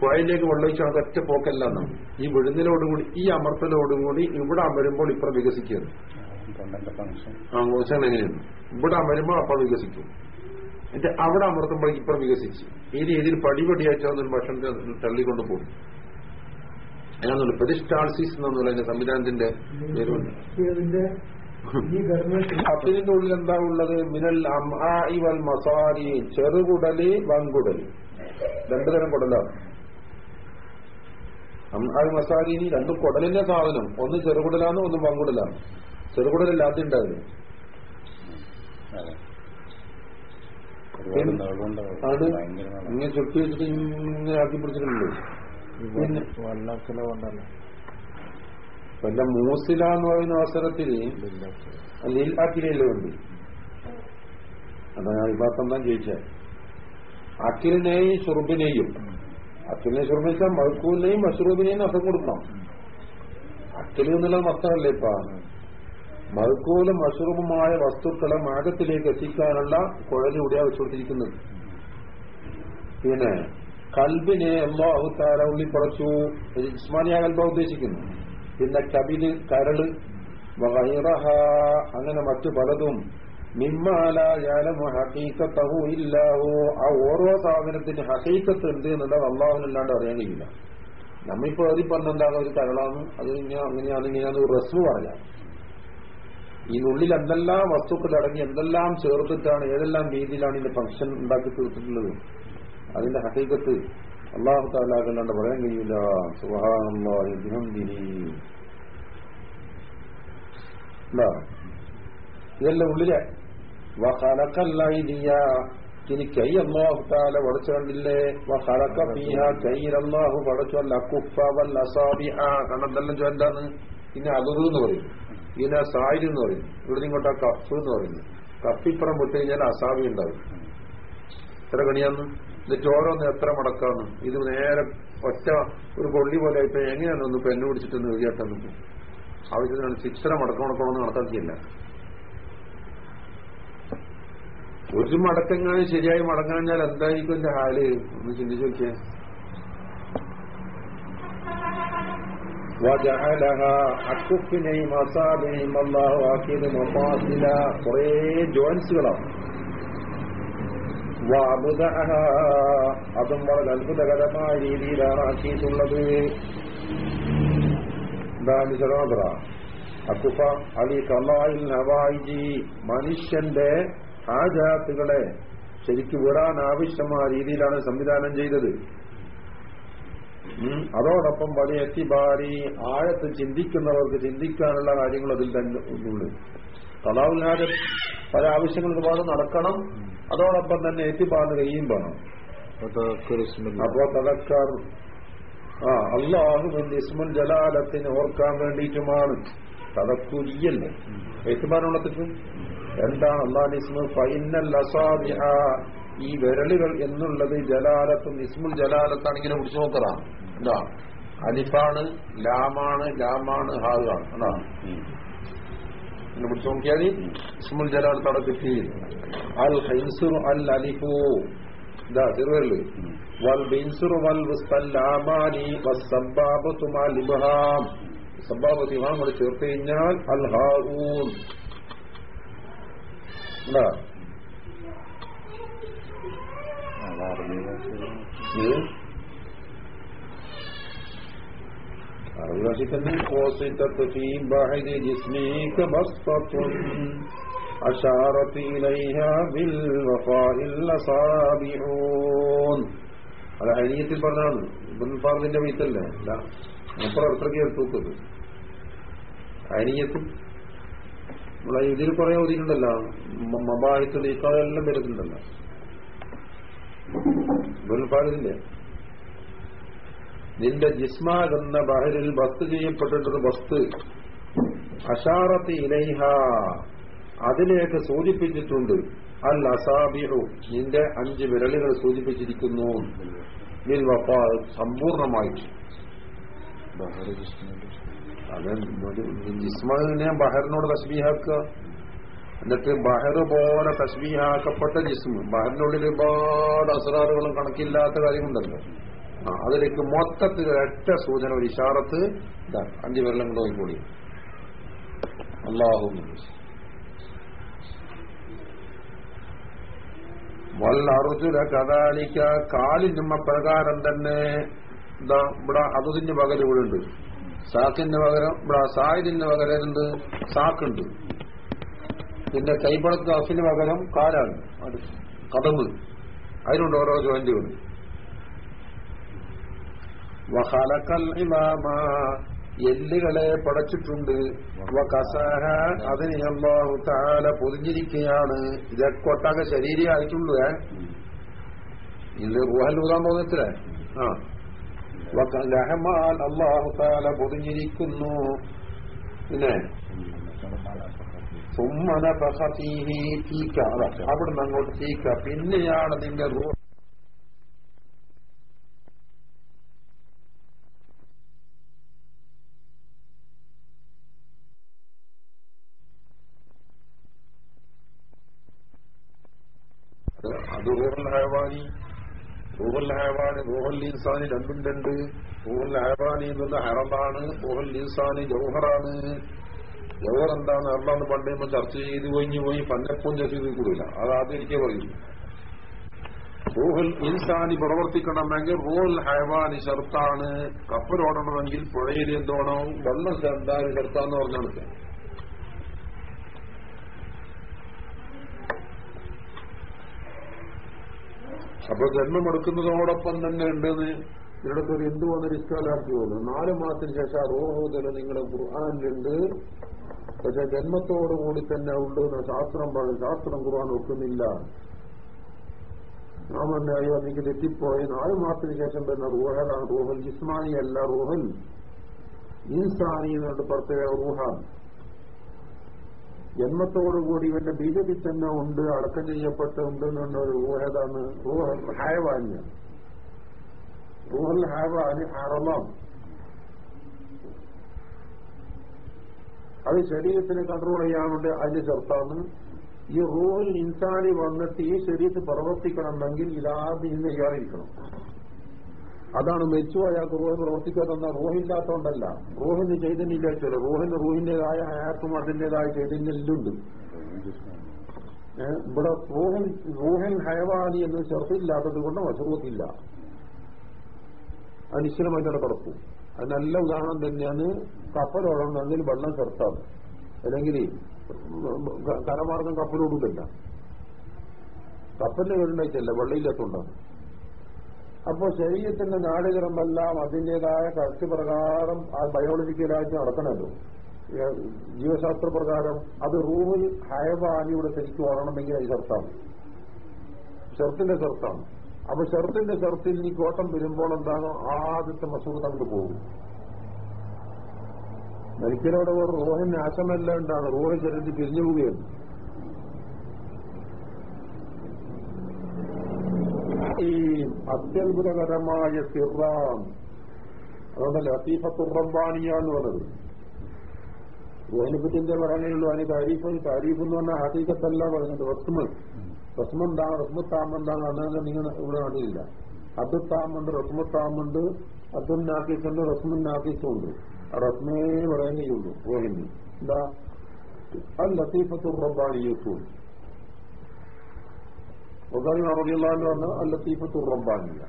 കുഴയിലേക്ക് വെള്ളമൊഴിച്ചാൽ അതൊറ്റ പോക്കല്ലെന്നും ഈ വിഴുന്നിലോടുകൂടി ഈ അമർത്തലോടുകൂടി ഇവിടെ അമരുമ്പോൾ ഇപ്പുറം വികസിക്കുന്നു എങ്ങനെയാണ്? ഇവിടെ അമരുമ്പോൾ അപ്പം വികസിക്കും. എന്നിട്ട് അവിടെ അമർത്തുമ്പോൾ ഇപ്പുറം വികസിച്ച്. ഈ രീതിയിൽ പടിപടിയായിട്ടാണ് ഒരു ഭക്ഷണത്തെ തള്ളിക്കൊണ്ട് പോകും അതിനൊന്നുമില്ല പ്രതിഷ്ഠാൾസിസ് അതിന്റെ സംവിധാനത്തിന്റെ പേരുണ്ട്. അതിന്റെ ഉള്ളിൽ എന്താ ഉള്ളത്? മിനൽ അംആഇ വൽ മസാരി. ചെറുകുടൽ വൻകുടൽ. രണ്ടു തരം കുടലാണ് അമ്മായി മസാരിനി രണ്ടും കുടലിന്റെ സാധനം. ഒന്ന് ചെറുകുടലാണ് ഒന്ന് വൻകുടലാണ് ചെറുകുടലല്ല ആദ്യം ഉണ്ടായത്. അതെ ഇങ്ങനെ ചുട്ടി വെച്ചിട്ട് ഇങ്ങനെ ആക്കി പിടിച്ചിട്ടുണ്ട്. പിന്നെ കൊണ്ടല്ല? വല്ല മൂസില എന്ന് പറയുന്ന അവസരത്തിൽ അഖിലല്ലേ ഉണ്ട് അതാണ് ഞാൻ ഇപ്പം താൻ ചോദിച്ചത് അക്കിലിനെയും ഷുറുബിനെയും അക്കിലിനെ ഷുറുബിച്ചാൽ മഴക്കൂലിനെയും മഷ്റൂബിനെയും അർത്ഥം കൊടുക്കണം. അക്കിൽ എന്നുള്ള നഷ്ടമല്ലേ ഇപ്പ? മഹക്കൂലും മഷ്റൂബുമായ വസ്തുക്കളെ മാഗത്തിലേക്ക് എത്തിക്കാനുള്ള കുഴലിലൂടെയാ വെച്ചുകൊടുത്തിരിക്കുന്നത്. പിന്നെ കൽബിനെ അള്ളാഹു താര ഉള്ളി പറച്ചു ഉസ്മാനിയ കൽബ ഉദ്ദേശിക്കുന്നു. പിന്നെ കബിൽ കരൾ വഗൈറഹ അങ്ങനെ മറ്റു പലതും. മിമ്മാലായാലും ഹക്കീക്കത്തഹു ഇല്ലാഹു. ആ ഓരോ സാധനത്തിന് ഹക്കീക്കത്ത് എന്ത് എന്നുള്ളത് അള്ളാഹുനല്ലാണ്ട് അറിയാൻ കഴിയില്ല. നമ്മിപ്പോ അതിൽ പറഞ്ഞെന്താണ് ഒരു കരളാണ് അത് ഇങ്ങനെ അങ്ങനെയാണ് ഇങ്ങനെയാണ് ഒരു റസ്മു പറയാം ഇതിനുള്ളിൽ എന്തെല്ലാം വസ്തുക്കൾ അടങ്ങി എന്തെല്ലാം ചേർത്തിട്ടാണ് ഏതെല്ലാം രീതിയിലാണ് ഇതിന്റെ ഫംഗ്ഷൻ ഉണ്ടാക്കി തീർത്തിട്ടുള്ളത്? അതിന്റെ ഹക്കീക്കത്ത് അള്ളാഹു താലാക്കല്ലാണ്ട് പറയാൻ കഴിയില്ല. എന്താ ഇതെല്ലാം ഉള്ളിലെ. ഇനി കൈ അള്ളാഹു താല പടച്ചു കണ്ടില്ലേ അള്ളാഹു പടച്ചു അല്ല അക്കുഫ വൽ അസാബിഹ. കണ്ടെന്തെല്ലാം ചോദിച്ചാന്ന് പിന്നെ അതുറു എന്ന് പറയും. പിന്നെ സായിര് എന്ന് പറയും. ഇവിടെ ഇങ്ങോട്ട് കഫ് എന്ന് പറയുന്നു കപ്പിപ്പുറം പൊട്ടി കഴിഞ്ഞാൽ അസാബി ഉണ്ടാവും. എത്ര കണിയാന്ന്? എന്നിട്ട് ഓരോന്ന് എത്ര മടക്കാന്ന് ഇത് നേരെ ഒറ്റ ഒരു കൊള്ളി പോലെ ഇപ്പൊ എങ്ങനെയാണ് ഒന്ന് പെണ്ണ് പിടിച്ചിട്ടൊന്ന് എഴുതിയാട്ടെന്ന് ആവശ്യത്തിനാണ് ശിക്ഷര മടക്കം മടക്കണമെന്ന് കണക്കാക്കിയില്ല ഒരു മടക്കെങ്ങാനും ശരിയായി മടങ്ങാഞ്ഞാൽ എന്തായിരിക്കും എന്റെ ഹാല് ഒന്ന് ചിന്തിച്ചു നോക്കിയേ وجعلها അക്കുഫിനെയും അസാബിനെയും അള്ളാഹു ആക്കിയത് മൊഫാസില കുറേ ജോയിൻസുകളാണ് വാബുദഅഹ അതും വളരെ അത്ഭുതകരമായ രീതിയിലാണ് ആക്കിയിട്ടുള്ളത്. ചെറുപറ അക്കുഫ അലി കലായിൽ ഹവായിജി മനുഷ്യന്റെ ഹാജാത്തുകളെ ശരിക്ക് വിടാൻ ആവശ്യമായ രീതിയിലാണ് സംവിധാനം ചെയ്തത്. അതോടൊപ്പം വലിയ എത്തിബാരി ആഴത്ത് ചിന്തിക്കുന്നവർക്ക് ചിന്തിക്കാനുള്ള കാര്യങ്ങൾ അതിൽ തന്നെ കലാവുൽ ഹാജത്ത് പല ആവശ്യങ്ങൾ ഒരുപാട് നടക്കണം. അതോടൊപ്പം തന്നെ എത്തിപ്പാട് കഴിയും വേണം. അപ്പോ തലക്കാർ ആ അള്ളാഹുവിന്റെ ഇസ്മുൽ ജലാലത്തിന് ഓർക്കാൻ വേണ്ടിയിട്ടുമാണ്. തലക്കുരിയല്ലേ? ഏറ്റുമാനുള്ളത്തിട്ട് എന്താണ് അള്ളാഹ് ഇസ്മു? ഫൈനൽ അസാബിഹ. ഈ വിരലുകൾ എന്നുള്ളത് ജലാലത്തും ഇസ്മുൽ ജലാലത്താണെങ്കിലും കുറിച്ച് നോക്കറാണ് എന്താ? അലിഫാണ് ലാമാണ് ലാമാണ് ഹാഗാണ് ഇങ്ങനെ പിടിച്ചു നോക്കിയാൽ ഇസ്മുൽ ജലാർത്തവിടെ കിട്ടി അൽ ഹൈസുർ അൽ അലിഫു. ഇതാ ചെറുവരൽ വൽ ബിൻസുർ വൽ വസ്തല്ലാമാനി വസ്സബ്ബാബത്തു മാൽ ഇബ്ഹാം കൂടെ ചേർത്ത് കഴിഞ്ഞാൽ അൽ ഹാറൂൻ എന്താ? ഭാഷയിൽ തന്നെ "വസിതത്ത് ഫീ ബഹരി ജിസ്മിക ബസ്തത്തുൻ അശാറത്ത് ഇലൈഹ ബിൽ വഫാഇൽ അസാബിഊൻ അത് അനിയത്തിൽ പറഞ്ഞാണ് ഇബൻ ഫാറിന്റെ വീട്ടല്ലേ അല്ല അപ്പുറം അത്രയ്ക്ക് എടുത്തത് അനിയത്തിൽ നമ്മളെ ഇതിൽ കുറെ ഓതിയിട്ടുണ്ടല്ലോ. മബാഹിത്തുൽ ഇക്കാലെല്ലാം വരുന്നുണ്ടല്ലോ. ഇബൻ ഫാറിന്റെ നിന്റെ ജിസ്മാകുന്ന ബഹരിൽ വസ്തു ചെയ്യപ്പെട്ടിട്ടൊരു വസ്തു അഷാറത്ത് ഇലൈഹ അതിലേക്ക് സൂചിപ്പിച്ചിട്ടുണ്ട്. അൽ അസാബിഹു നിന്റെ അഞ്ച് വിരലുകൾ സൂചിപ്പിച്ചിരിക്കുന്നു. നിൽ വഫാ സമ്പൂർണമായി അത് ജിസ്മിനെ ബഹറിനോട് തസ്ബീഹാക്കുക. എന്നിട്ട് ബഹർ പോലെ തസ്ബീഹാക്കപ്പെട്ട ജിസ്മ് ബഹറിനുള്ളിൽ ഒരുപാട് അസറാറുകളും കണക്കില്ലാത്ത കാര്യമുണ്ടല്ലോ. അതിലേക്ക് മൊത്തത്തിൽ ഒരൊറ്റ സൂചന ഒരു ഇഷാറത്ത് അഞ്ചു വെള്ളം കൂടെ കൂടി അള്ളാഹു വല്ലറുജുല കഥാലിക്ക കാലിനുമ്മ പ്രകാരം തന്നെ ഇതാ ഇവിടെ അതുതിന് പകരം ഇവിടെ ഉണ്ട്. സാക്കിന് പകരം ഇവിടെ സായിദിന് പകരം ഉണ്ട് സാക്കുണ്ട്. പിന്നെ കൈപ്പടത്ത് അഫിന് പകരം കാലാണ്. കഥമ് അതിനുണ്ട് ഓരോ ജോയിന്റുകൾ വഹലക്കൽ ഇമാമ. എല്ലുകളെ പടച്ചിട്ടുണ്ട്. വകസഹ അതിന് അള്ളാഹു താല പൊതിഞ്ഞിരിക്കുകയാണ്. ഇതൊക്കെ ഒട്ടാകെ ശരീരമായിട്ടുള്ളൂ ഏ? ഇത് ഊഹലൂതാൻ ഊതാൻ പോകുന്നത്രേ ആ. ലഹമാൽ അള്ളാഹു താല പൊതിഞ്ഞിരിക്കുന്നു. പിന്നെ? സുമ്മന തീക്ക അവിടുന്ന് അങ്ങോട്ട് തീക്ക പിന്നെയാണ് നിന്റെ റൂഹ് അത് അത് റൂഹൽ ഹയവാനി റൂഹൽ ഹയവാനി റൂഹൽ ഇൻസാനി രണ്ടും രണ്ട് റൂഹൽ ഹയവാനി എന്നുള്ള ഹറമാണ് റൂഹൽ ഇൻസാനി ജൗഹറാണ്. ജൗഹർ എന്താണ്? അള്ളാന്ന് പണ്ട് നമ്മൾ ചർച്ച ചെയ്ത് കഴിഞ്ഞു പോയി പന്നപ്പവും ചർച്ച ചെയ്ത് കൂടില്ല. അത് ആദ്യം എനിക്ക് പറയും റൂഹൽ ഇൻസാനി പ്രവർത്തിക്കണമെങ്കിൽ റൂഹൽ ഹൈവാനി ഷർത്താണ്. കപ്പലോടണമെങ്കിൽ പുഴയിൽ എന്തോണം? വെള്ളം എന്തായാലും ഷർത്താന്ന് പറഞ്ഞാണ് അപ്പൊ ജന്മമെടുക്കുന്നതോടൊപ്പം തന്നെ ഉണ്ടെന്ന് ഇവിടെ ഒരു ഹിന്ദു വന്നൊരു ഇഷ്ടാലാക്കി തോന്നുന്നു. നാല് മാസത്തിന് ശേഷം ആ റോഹോദല നിങ്ങളുടെ ഖുർആാനിലുണ്ട്. പക്ഷെ ജന്മത്തോടുകൂടി തന്നെ ഉണ്ട് എന്ന് ശാസ്ത്രം പറയും ശാസ്ത്രം ഖുർആൻ ഒക്കുന്നില്ല. നാം തന്നെ അയ്യോ എനിക്ക് തെറ്റിപ്പോയി. നാല് മാസത്തിന് ശേഷം വരുന്ന റൂഹലാണ് റൂഹൽ. ജിസ്മാനി അല്ല റൂഹൽ. ഇൻസാനി എന്നുകൊണ്ട് പ്രത്യേക റൂഹാണ്. ജന്മത്തോടുകൂടി ഇവന്റെ ബീജത്തിൽ തന്നെ ഉണ്ട് അടക്കം ചെയ്യപ്പെട്ടുണ്ട് എന്നുള്ളൊരു ഊഹേതാണ് റൂഹൽ ഹയവാന്യ റൂഹൽ ഹയവാനി ഹറമാം. അത് ശരീരത്തിനെ കൺട്രോൾ ചെയ്യാനുണ്ട് അതിന്റെ ചെറുത്താണ്. ഈ റൂഹൽ ഇൻസാനി വന്നിട്ട് ഈ ശരീരത്തിൽ പ്രവർത്തിക്കണമെങ്കിൽ ഇതാദ്യം ഇന്ന് ഇയാളിരിക്കണം. അതാണ് മരിച്ചുപോയാൾക്ക് റൂഹ് പ്രവർത്തിക്കാതെന്ന റൂഹില്ലാത്തോണ്ടല്ല. റൂഹിന് ചൈതന്യമില്ലാച്ചല്ലോ റൂഹിന് റൂഹിന്റേതായ അയാൾക്കും അതിന്റേതായ ചൈതന്യമുണ്ട് ഏഹ് ഇവിടെ റൂഹൻ റൂഹൻ ഹയവാനി എന്ന് ചെറുത്തില്ലാത്തത് കൊണ്ട് മസൂറത്തില്ല. അത് നിശ്ചലമായിട്ട് കിടക്കും. അത് നല്ല ഉദാഹരണം തന്നെയാണ് കപ്പലോടണമെങ്കിൽ വെള്ളം ചെറുത്താണ് അല്ലെങ്കിൽ കരമാർഗം കപ്പലോടുന്നില്ല കപ്പലിന് വീടുണ്ടായിട്ടല്ല വെള്ളമില്ലാത്തതുകൊണ്ടാണ് അപ്പോ ശരീരത്തിന്റെ നാടുകളെല്ലാം അതിന്റേതായ കറക്റ്റ് പ്രകാരം ആ ബയോളജിക്കലായിട്ട് നടക്കണമല്ലോ ജീവശാസ്ത്ര പ്രകാരം അത് റൂമിൽ ഹയവാനിയുടെ ശരിക്കും ഓടണമെങ്കിൽ അത് ചെറുത്താണ്. ഷർത്തിന്റെ ഷർത്താണ് അപ്പൊ ഷർത്തിന്റെ ഷർത്തിൽ ഈ കോട്ടം വരുമ്പോൾ എന്താണോ? ആദ്യത്തെ മസൂദ് കണ്ടു പോകും. മരിക്കലോടെ റോഹിന് നാശമല്ല ഉണ്ടാണ് റോഹ് ശരീരത്തിൽ പിരിഞ്ഞു പോവുകയാണ്. ഈ അത്യത്ഭുതകരമായ സിറാം അതുകൊണ്ട് ലത്തീഫത്തുർ റബ്ബാനിയ എന്ന് പറഞ്ഞത് റോഹിനെ പറഞ്ഞുള്ളൂ അതിന് താരീഫ് താരീഫ് എന്ന് പറഞ്ഞാൽ ഹസീക്കത്തല്ല പറഞ്ഞത്. റസ്മ്. റസ്മ എന്താണ് റസ്മുത്താമ എന്താണ് അന്നേരം നിങ്ങൾ ഇവിടെ കണ്ടില്ല അബ്ദുത്താമുണ്ട് റസ്മുത്താമുണ്ട് അബ്ദുൽ നാഫീസുണ്ട് റസ്മുൻ നാഫീസും ഉണ്ട് റസ്മേ പറയുകയുള്ളൂ റോഹിന്. എന്താ? അൽ ലത്തീഫത്തുർ റബ്ബാനിയത്തും. മുഗാനി അറബിയുള്ള പറഞ്ഞ അല്ലത്തീഫത്തു റബ്ബാനിയ.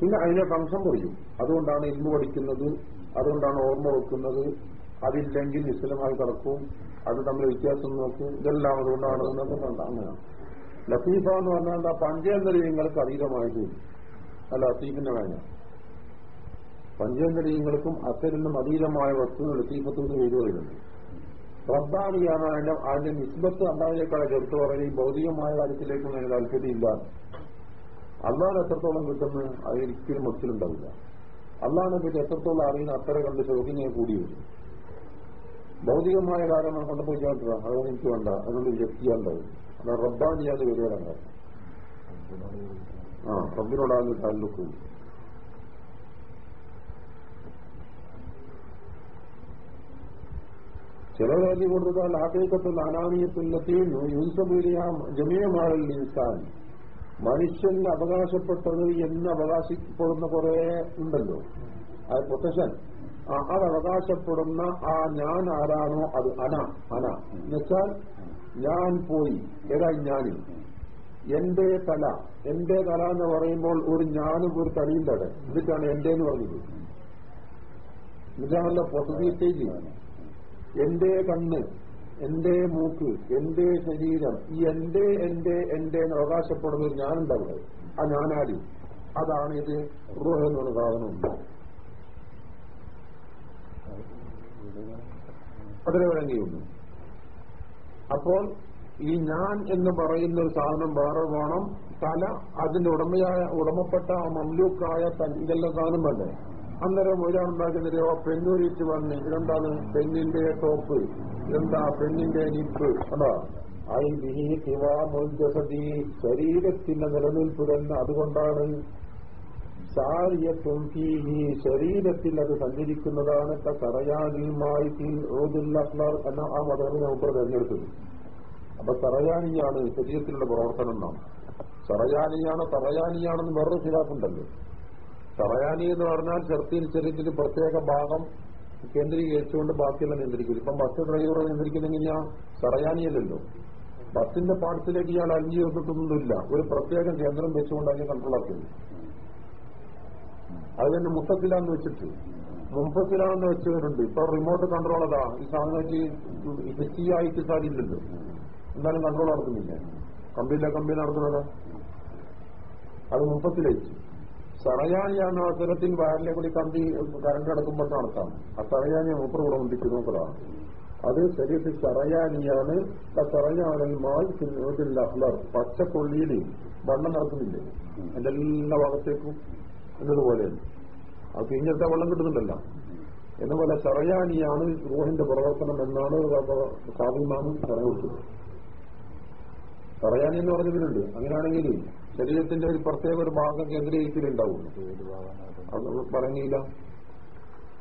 പിന്നെ അതിനെ ഫംഗ്ഷൻ പറയും അതുകൊണ്ടാണ് ഇന്ന് പഠിക്കുന്നത് അതുകൊണ്ടാണ് ഓർമ്മ വെക്കുന്നത്. അതില്ലെങ്കിൽ നിശ്ചലമായി കിടക്കും. അത് തമ്മിൽ വ്യത്യാസം നോക്കും. ഇതെല്ലാം അതുകൊണ്ടാണ് എന്നൊക്കെ അങ്ങനെയാണ്. ലത്തീഫ എന്ന് പറഞ്ഞാൽ എന്താ? പഞ്ച എന്ന നിങ്ങൾക്ക് അതീതമായിട്ട് അല്ല അസീഫിന്റെ വേന പഞ്ചേന്ദ്രിയങ്ങൾക്കും അത്തരിനും അതീതമായ വസ്തു ലത്തീഫത്തുനിന്ന് വരുവായിരുന്നു റബ്ബാനിയാണ് അതിന്റെ അതിന്റെ നിസ്ബത്ത് അള്ളാഹിനേക്കാളെ ചെറുത്ത് പറയുന്നത് ഈ ഭൗതികമായ കാര്യത്തിലേക്കൊന്നും അതിന് താല്പര്യമില്ല അള്ളാഹ് എത്രത്തോളം കിട്ടുന്നു അതൊരിക്കലും മനസ്സിലുണ്ടാവില്ല അള്ളാഹിനെ പറ്റി എത്രത്തോളം അറിയുന്ന അത്ര കണ്ട് ചോദ്യനെ കൂടി വരും. ഭൗതികമായ കാര്യങ്ങൾ കൊണ്ടുപോയി ചേർക്കുക അതൊന്നും എനിക്ക് വേണ്ട. അതുകൊണ്ട് വ്യക്തിയാണ്ടാവും അത് ചെയ്യാതെ വരികയാണ് ആ റബ്ബിനോടാകുന്ന താലൂക്കും ചില കാര്യം കൊടുത്താൽ ആകേക്കത്തുള്ള അനാമീയത്തുള്ളത്തെയും യൂസബിലിയ ജമീയമാളിൽ ഇൻസാൻ മനുഷ്യന് അവകാശപ്പെട്ടത് എന്ന് അവകാശപ്പെടുന്ന കുറെ ഉണ്ടല്ലോ. ആ പ്രൊട്ടക്ഷൻ അത് അവകാശപ്പെടുന്ന ആ ഞാൻ ആരാണോ അത് അന അന. എന്നുവെച്ചാൽ ഞാൻ പോയി ഏതാ ഞാനും. എന്റെ തല എന്റെ തല എന്ന് പറയുമ്പോൾ ഒരു ഞാനും ഒരു തലയും തട എന്നിട്ടാണ് എന്റെ എന്ന് പറഞ്ഞത്. ഇതാണല്ലോ പൊസസീവ് സ്റ്റേജ്. എന്റെ കണ്ണ് എന്റെ മൂക്ക് എന്റെ ശരീരം ഈ എന്റെ എന്റെ എന്റെ എന്ന് അവകാശപ്പെടുന്ന ഒരു ഞാനുണ്ടവിടെ. ആ ഞാനാടി. അതാണ് ഇത് റൂഹ സാധനം. ഉണ്ട് അതിനെ വിളങ്ങിയുള്ളൂ അപ്പോൾ ഈ ഞാൻ എന്ന് പറയുന്ന ഒരു സാധനം വേറെ വേണം. തല അതിന്റെ ഉടമയായ ഉടമപ്പെട്ട ആ മംലൂക്കായ ഇതെല്ലാം സാധനം വേണ്ടേ? അന്നേരം ഒരാളുണ്ടാക്കുന്നതിരോ പെണ്ണൂരിട്ട് വന്ന്. ഇതെന്താണ്? പെണ്ണിന്റെ ടോപ്പ്. ഇതെന്താ? പെണ്ണിന്റെ നിപ്പ്. അതാ ഐ ശിവാമുൽജസതി ശരീരത്തിന്റെ നിലനിൽപ്പ് തന്നെ അതുകൊണ്ടാണ് ശരീരത്തിൽ അത് സഞ്ചരിക്കുന്നതാണ്. കറയാനിയുമായി എന്ന ആ മതവിനെ ഉപ തെരഞ്ഞെടുത്തത്. അപ്പൊ തറയാനിയാണ് ശരീരത്തിലുള്ള പ്രവർത്തനം നാം തറയാനിയാണ് തറയാനിയാണെന്ന് വേറൊരു ഖിലാഫുണ്ടല്ലോ. സറയാനി എന്ന് പറഞ്ഞാൽ ചെറുത്തിൽ ചെറിയ പ്രത്യേക ഭാഗം കേന്ദ്രീകരിച്ചുകൊണ്ട് ബാക്കിയെല്ലാം നിയന്ത്രിക്കും. ഇപ്പം ബസ് ഡ്രൈവർ നിയന്ത്രിക്കുന്നെങ്കിലാ തറയാനിയല്ലല്ലോ ബസിന്റെ പാർട്സിലേക്ക് ഇയാൾ അലിഞ്ഞു ചേർത്തിട്ടൊന്നുമില്ല ഒരു പ്രത്യേക കേന്ദ്രം വെച്ചുകൊണ്ട് അതിനെ കൺട്രോളാക്കുന്നു അത് തന്നെ മുത്തത്തിലാന്ന് വെച്ചിട്ട്. മുമ്പത്തിലാണെന്ന് വെച്ചവരുണ്ട്. ഇപ്പൊ റിമോട്ട് കൺട്രോൾ അതാ. ഈ സാധനമായിട്ട് ആയിട്ട് സാധിക്കില്ലല്ലോ എന്തായാലും കൺട്രോൾ നടക്കുന്നില്ല. കമ്പിയില്ല കമ്പി നടക്കുന്നതാ അത് മുമ്പത്തിലേക്ക് സറയാനിയാണ് അവസരത്തിൽ വയറിലെ കൂടി കമ്പി കരണ്ട് കിടക്കുമ്പോൾ നടത്താം ആ സറയാനിയെ മൂപ്പർ കൂടെ മുണ്ടിച്ച് നോക്കലാണ്. അത് ശരീരത്തിൽ സറയാനിയാണ് സറയാനൽ മാൽ അഹ്ലർ പച്ചക്കൊള്ളിയിൽ വെള്ളം നടക്കുന്നില്ലേ അതിന്റെ എല്ലാ ഭാഗത്തേക്കും എന്നതുപോലെയാണ് അത് പിഞ്ഞത്തെ വെള്ളം കിട്ടുന്നുണ്ടല്ലോ. എന്നപോലെ സറയാനിയാണ് റൂഹിന്റെ പ്രവർത്തനം എന്നാണ് സാധ്യമാണ് പറഞ്ഞു സറയാനി എന്ന് പറഞ്ഞതിലുണ്ട് അങ്ങനെയാണെങ്കിൽ ശരീരത്തിന്റെ ഒരു പ്രത്യേക ഒരു ഭാഗം കേന്ദ്രീകരിക്കലുണ്ടാവും അത് പറഞ്ഞില്ല.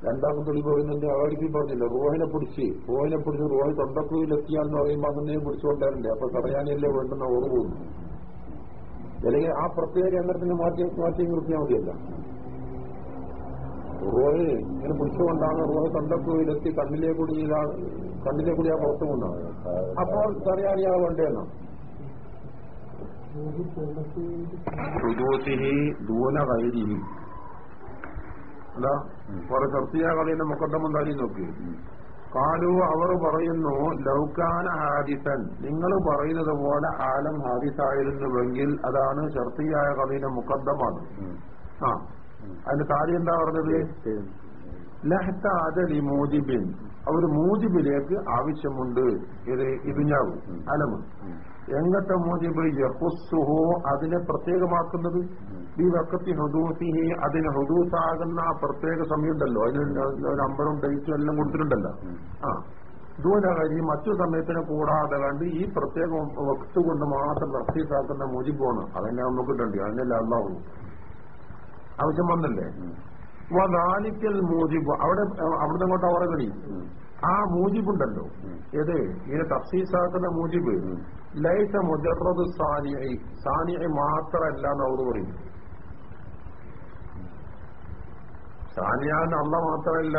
രണ്ടാമത് തെളിവ് പറയുന്നുണ്ട് അവർക്ക് പറഞ്ഞില്ല. റോഹിനെ പിടിച്ച് റോഹിനെ പിടിച്ച് റോഹി തൊണ്ടക്കുയിലെത്തിയാന്ന് പറയുമ്പോൾ അങ്ങനെ പിടിച്ചുകൊണ്ടാറുണ്ട് അപ്പൊ സറയാനിയല്ലേ വേണ്ടെന്ന് ഓർമ്മ പോകുന്നു അല്ലെങ്കിൽ ആ പ്രത്യേക കേന്ദ്രത്തിന് മാറ്റി മാറ്റി നിർത്തിയാൽ മതിയല്ല. റോഹി ഇങ്ങനെ പിടിച്ചുകൊണ്ടാണ് റോഹി തൊണ്ടക്കുയിലെത്തി കണ്ണിലെ കൂടി കണ്ണിലെ കൂടി ആ പുറത്തു കൊണ്ടാണ് അപ്പോൾ സറിയാനിയാ വേണ്ടേന്നാ അതാ കുറെ ചർച്ചയാ കളിയുടെ മുക്കddം താരി നോക്കി. കാലു അവർ പറയുന്നു ലൗകാന ഹാദിസൻ. നിങ്ങൾ പറയുന്നത് പോലെ ആലം ഹാദിസായിരുന്നുവെങ്കിൽ അതാണ് ചർച്ചയായ കളിയുടെ മുക്കദ്ദമാണ് ആ അതിന്റെ താരി എന്താ പറഞ്ഞത്? ലഹ്താജലി മൂജിബിൻ. അവർ മൂജിബിലേക്ക് ആവശ്യമുണ്ട്. ഇത് ഇതിഞ്ഞാവും അലമ്. എങ്ങത്തെ മൂജിബ് യഹുസുഹോ അതിനെ പ്രത്യേകമാക്കുന്നത് ഈ വക്കത്തി ഹുദൂസിഹി അതിന് ഹുദൂസാകുന്ന ആ പ്രത്യേക സമയമുണ്ടല്ലോ. അതിന് ഒരു അമ്പലം ഡേറ്റും എല്ലാം കൊടുത്തിട്ടുണ്ടല്ലോ. ആ. ദൂരകരി മറ്റു സമയത്തിനെ കൂടാതെ കണ്ട് ഈ പ്രത്യേക വക്ത് കൊണ്ട് മാത്രം തഫീസാക്കുന്ന അതെന്നെ അതന്നെ നമുക്കിട്ടുണ്ട് അതിനല്ല അള്ളാഹു. ആവശ്യം വന്നല്ലേ? വദാലിക്കൽ മൂജിബ് അവിടെ അവിടുന്ന് അങ്ങോട്ട് അവരെ കളി ആ മൂജിബുണ്ടല്ലോ. ഏത്? ഇതിനെ തഫ്സീസാക്കുന്ന മൂജിബ്. ലൈസ മുജറത് സാനിയായി സാനിയായി മാത്രമല്ല എന്ന് അവർ പറയും. സാനിയാന്ന് അള്ള മാത്രമല്ല.